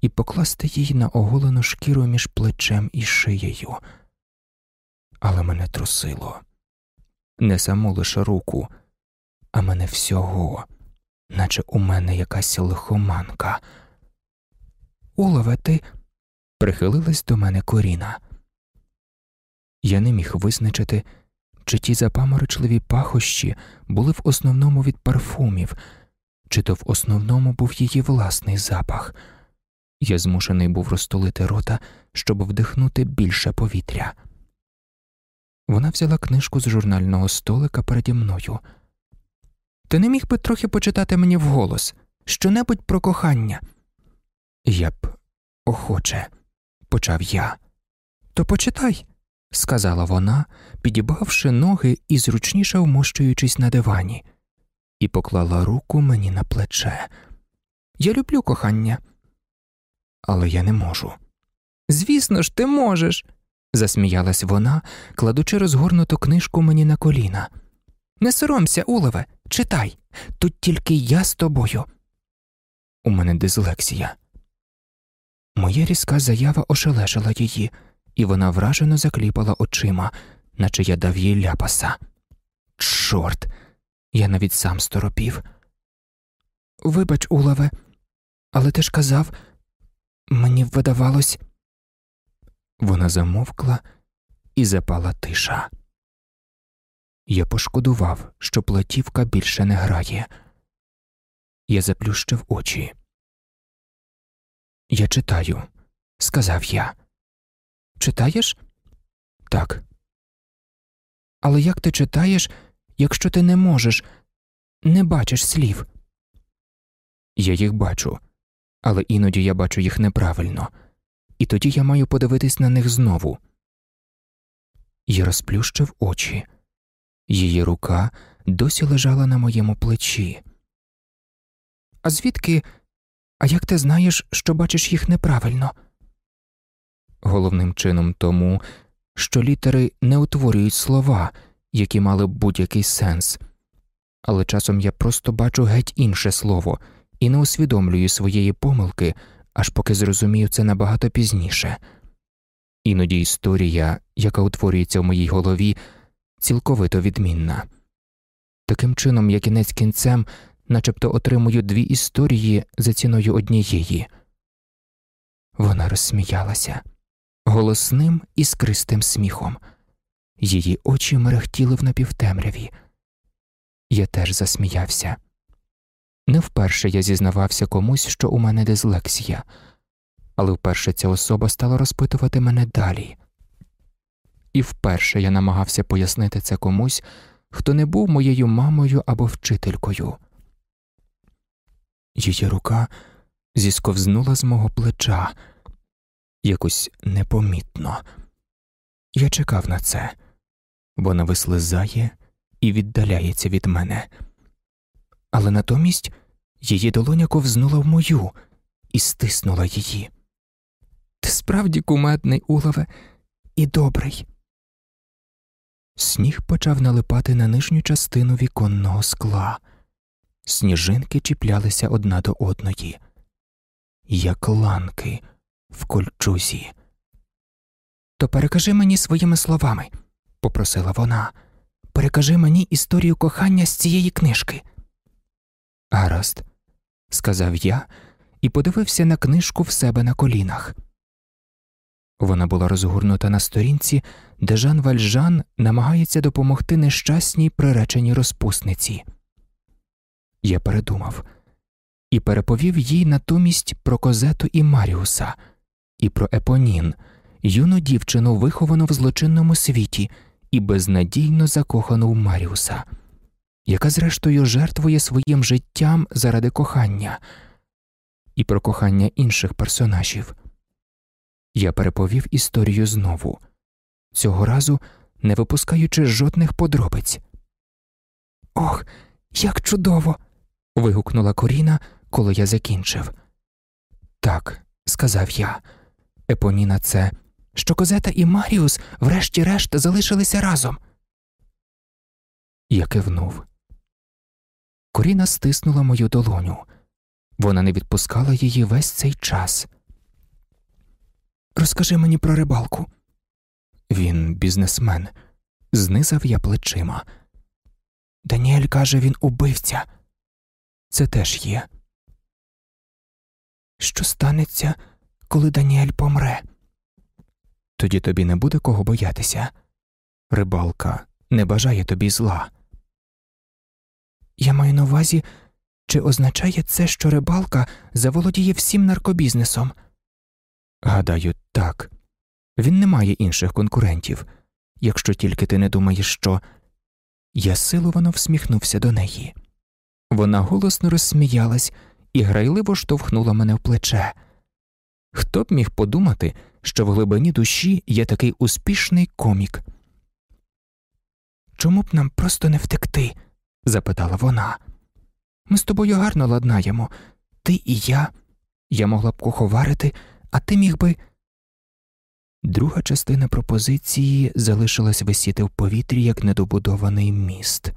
і покласти її на оголену шкіру між плечем і шиєю, але мене трусило не саму лише руку, а мене всього, наче у мене якась лихоманка. Улове, ти прихилилась до мене коріна. Я не міг визначити чи ті запаморочливі пахощі були в основному від парфумів, чи то в основному був її власний запах. Я змушений був розтулити рота, щоб вдихнути більше повітря. Вона взяла книжку з журнального столика переді мною. Ти не міг би трохи почитати мені вголос щонебудь про кохання? Я б охоче, почав я. То почитай сказала вона, підібавши ноги і зручніше вмощуючись на дивані, і поклала руку мені на плече. Я люблю кохання, але я не можу. Звісно ж, ти можеш, засміялась вона, кладучи розгорнуту книжку мені на коліна. Не соромся, Улове, читай. Тут тільки я з тобою. У мене дислексія. Моя різка заява ошелешила її і вона вражено закліпала очима, наче я дав їй ляпаса. Чорт, я навіть сам сторопів. Вибач, Улаве, але ти ж казав, мені видавалось. Вона замовкла і запала тиша. Я пошкодував, що платівка більше не грає. Я заплющив очі. Я читаю, сказав я. Читаєш? Так. Але як ти читаєш, якщо ти не можеш, не бачиш слів. Я їх бачу, але іноді я бачу їх неправильно, і тоді я маю подивитись на них знову. Я розплющив очі, її рука досі лежала на моєму плечі. А звідки? А як ти знаєш, що бачиш їх неправильно? Головним чином тому, що літери не утворюють слова, які мали б будь-який сенс, але часом я просто бачу геть інше слово і не усвідомлюю своєї помилки, аж поки зрозумію це набагато пізніше. Іноді історія, яка утворюється в моїй голові, цілковито відмінна. Таким чином, я кінець кінцем, начебто отримую дві історії за ціною однієї. Вона розсміялася голосним і скристим сміхом. Її очі мерехтіли в напівтемряві. Я теж засміявся. Не вперше я зізнавався комусь, що у мене дислексія, але вперше ця особа стала розпитувати мене далі. І вперше я намагався пояснити це комусь, хто не був моєю мамою або вчителькою. Її рука зісковзнула з мого плеча якось непомітно. Я чекав на це. Вона вислизає і віддаляється від мене. Але натомість її долоня ковзнула в мою і стиснула її. Ти справді кумедний, Улове, і добрий. Сніг почав налипати на нижню частину віконного скла. Сніжинки чіплялися одна до одної, як ланки в кольчузі. То перекажи мені своїми словами, попросила вона. Перекажи мені історію кохання з цієї книжки. Гаразд, сказав я і подивився на книжку в себе на колінах. Вона була розгорнута на сторінці, де Жан Вальжан намагається допомогти нещасній приреченій розпусниці. Я передумав і переповів їй натомість про Козету і Маріуса, і про Епонін, юну дівчину, виховану в злочинному світі і безнадійно закохану в Маріуса, яка, зрештою, жертвує своїм життям заради кохання, і про кохання інших персонажів. Я переповів історію знову, цього разу не випускаючи жодних подробиць. Ох, як чудово. вигукнула Коріна, коли я закінчив. Так, сказав я, Епоніна, це, що Козета і Маріус, врешті-решт, залишилися разом. Я кивнув. Коріна стиснула мою долоню. Вона не відпускала її весь цей час. Розкажи мені про рибалку. Він бізнесмен, знизав я плечима. Даніель каже, він убивця. Це теж є. Що станеться, коли Даніель помре? Тоді тобі не буде кого боятися. Рибалка не бажає тобі зла. Я маю на увазі, чи означає це, що рибалка заволодіє всім наркобізнесом? Гадаю, так. Він не має інших конкурентів, якщо тільки ти не думаєш, що. Я силовано всміхнувся до неї. Вона голосно розсміялась і грайливо штовхнула мене в плече. Хто б міг подумати, що в глибині душі є такий успішний комік? Чому б нам просто не втекти? запитала вона. Ми з тобою гарно ладнаємо. Ти і я. Я могла б куховарити, а ти міг би. Друга частина пропозиції залишилась висіти в повітрі як недобудований міст.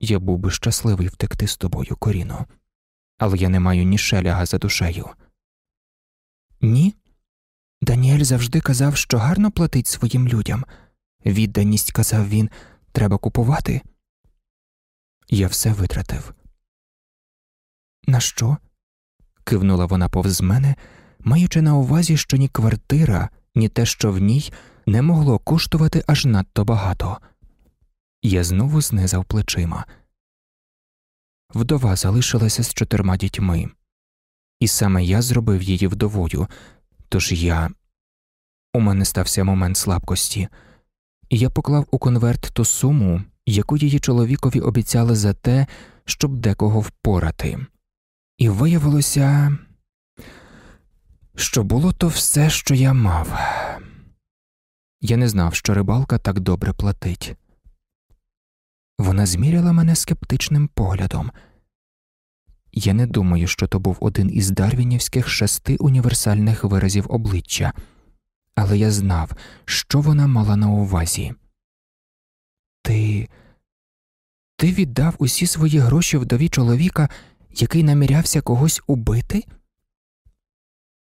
Я був би щасливий втекти з тобою, Коріно, але я не маю ні шеляга за душею. Ні. Даніель завжди казав, що гарно платить своїм людям. Відданість, казав він, треба купувати. Я все витратив. На що? кивнула вона повз мене, маючи на увазі, що ні квартира, ні те, що в ній, не могло коштувати аж надто багато. Я знову знизав плечима. Вдова залишилася з чотирма дітьми, і саме я зробив її вдовою, тож я. У мене стався момент слабкості, я поклав у конверт ту суму, яку її чоловікові обіцяли за те, щоб декого впорати, і виявилося, що було то все, що я мав. Я не знав, що рибалка так добре платить. Вона зміряла мене скептичним поглядом. Я не думаю, що то був один із дарвінівських шести універсальних виразів обличчя, але я знав, що вона мала на увазі. Ти Ти віддав усі свої гроші вдові чоловіка, який намірявся когось убити?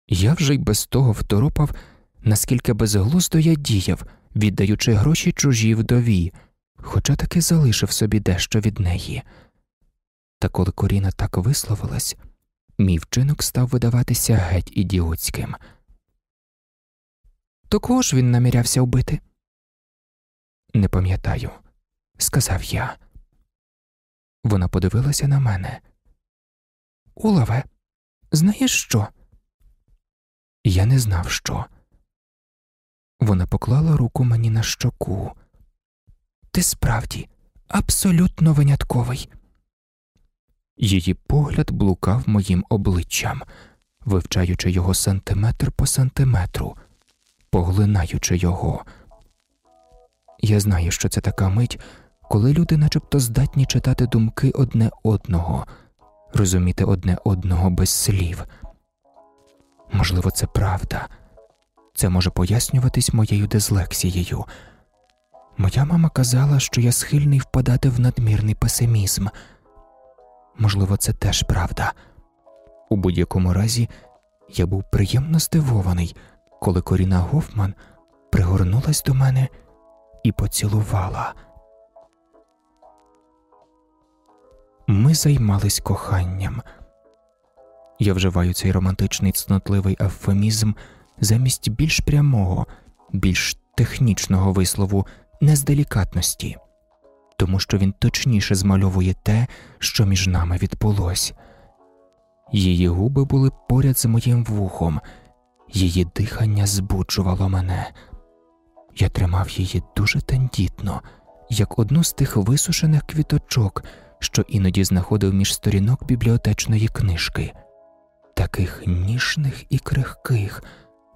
Я вже й без того второпав, наскільки безглуздо я діяв, віддаючи гроші чужій вдові, хоча таки залишив собі дещо від неї. Та коли Коріна так висловилась, мій вчинок став видаватися геть ідіотським. То кого ж він намірявся вбити? Не пам'ятаю, сказав я. Вона подивилася на мене. Улове, знаєш що? Я не знав, що. Вона поклала руку мені на щоку. Ти справді абсолютно винятковий. Її погляд блукав моїм обличчям, вивчаючи його сантиметр по сантиметру, поглинаючи його. Я знаю, що це така мить, коли люди начебто здатні читати думки одне одного, розуміти одне одного без слів. Можливо, це правда, це може пояснюватись моєю дислексією. Моя мама казала, що я схильний впадати в надмірний песимізм. Можливо, це теж правда. У будь-якому разі я був приємно здивований, коли Коріна Гофман пригорнулась до мене і поцілувала. Ми займались коханням. Я вживаю цей романтичний цнотливий евфемізм замість більш прямого, більш технічного вислову незделікатності, тому що він точніше змальовує те, що між нами відбулось. Її губи були поряд з моїм вухом, її дихання збуджувало мене. Я тримав її дуже тендітно, як одну з тих висушених квіточок, що іноді знаходив між сторінок бібліотечної книжки, таких ніжних і крихких,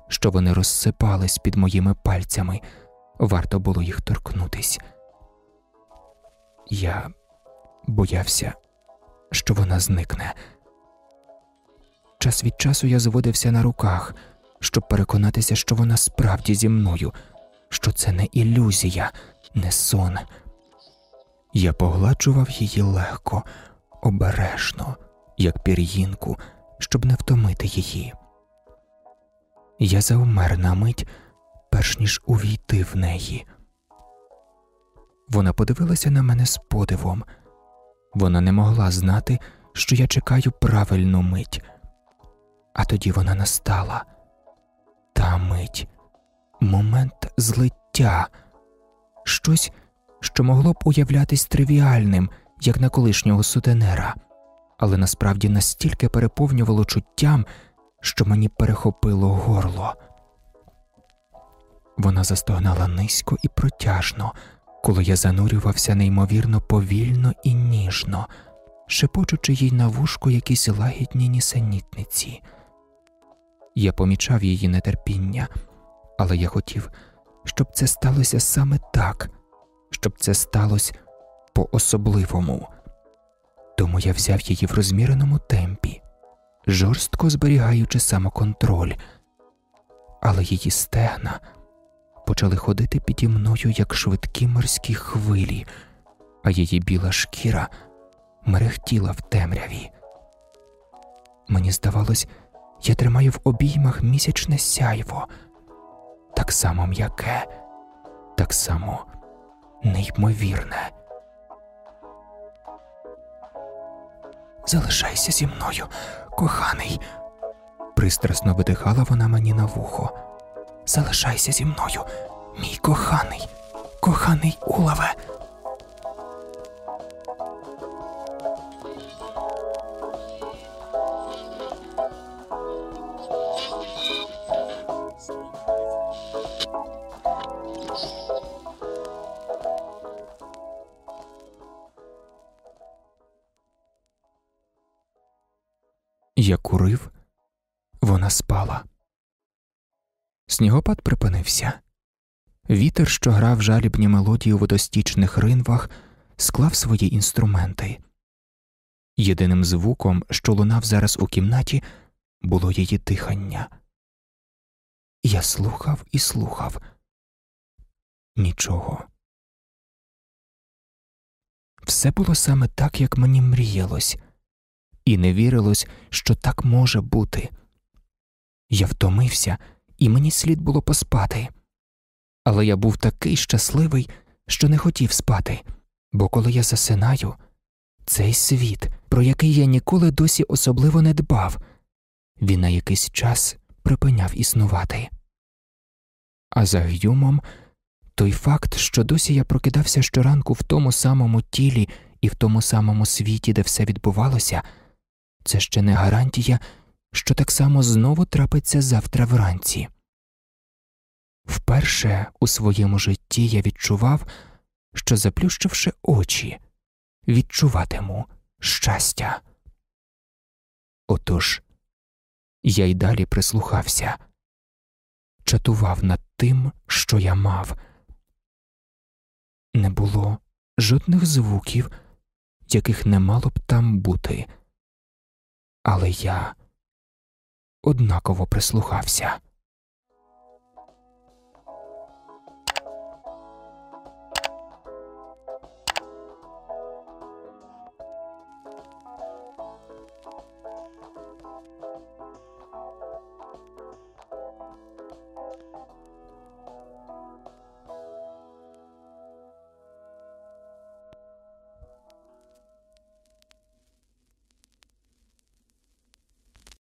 що вони розсипались під моїми пальцями, варто було їх торкнутись. Я боявся, що вона зникне. Час від часу я зводився на руках, щоб переконатися, що вона справді зі мною, що це не ілюзія, не сон. Я погладжував її легко, обережно, як пір'їнку, щоб не втомити її. Я завмер на мить, перш ніж увійти в неї. Вона подивилася на мене з подивом. Вона не могла знати, що я чекаю правильну мить, а тоді вона настала. Та мить, момент злиття, щось, що могло б уявлятись тривіальним, як на колишнього сутенера, але насправді настільки переповнювало чуттям, що мені перехопило горло. Вона застогнала низько і протяжно, коли я занурювався неймовірно повільно і ніжно, шепочучи їй на вушку якісь лагідні нісенітниці. Я помічав її нетерпіння, але я хотів, щоб це сталося саме так, щоб це сталося по особливому. Тому я взяв її в розміреному темпі, жорстко зберігаючи самоконтроль, але її стегна почали ходити піді мною, як швидкі морські хвилі, а її біла шкіра мерехтіла в темряві. Мені здавалось, я тримаю в обіймах місячне сяйво, так само м'яке, так само неймовірне. Залишайся зі мною, коханий, пристрасно видихала вона мені на вухо залишайся зі мною, мій коханий, коханий улаве. Я курив, вона спала. Снігопад припинився. Вітер, що грав жалібні мелодії у водостічних ринвах, склав свої інструменти. Єдиним звуком, що лунав зараз у кімнаті, було її дихання. Я слухав і слухав нічого. Все було саме так, як мені мріялось, і не вірилось, що так може бути. Я втомився, і мені слід було поспати. Але я був такий щасливий, що не хотів спати, бо коли я засинаю, цей світ, про який я ніколи досі особливо не дбав, він на якийсь час припиняв існувати. А за Гюмом той факт, що досі я прокидався щоранку в тому самому тілі і в тому самому світі, де все відбувалося, це ще не гарантія, що так само знову трапиться завтра вранці. Вперше у своєму житті я відчував, що, заплющивши очі, відчуватиму щастя. Отож я й далі прислухався, чатував над тим, що я мав. Не було жодних звуків, яких не мало б там бути, але я однаково прислухався.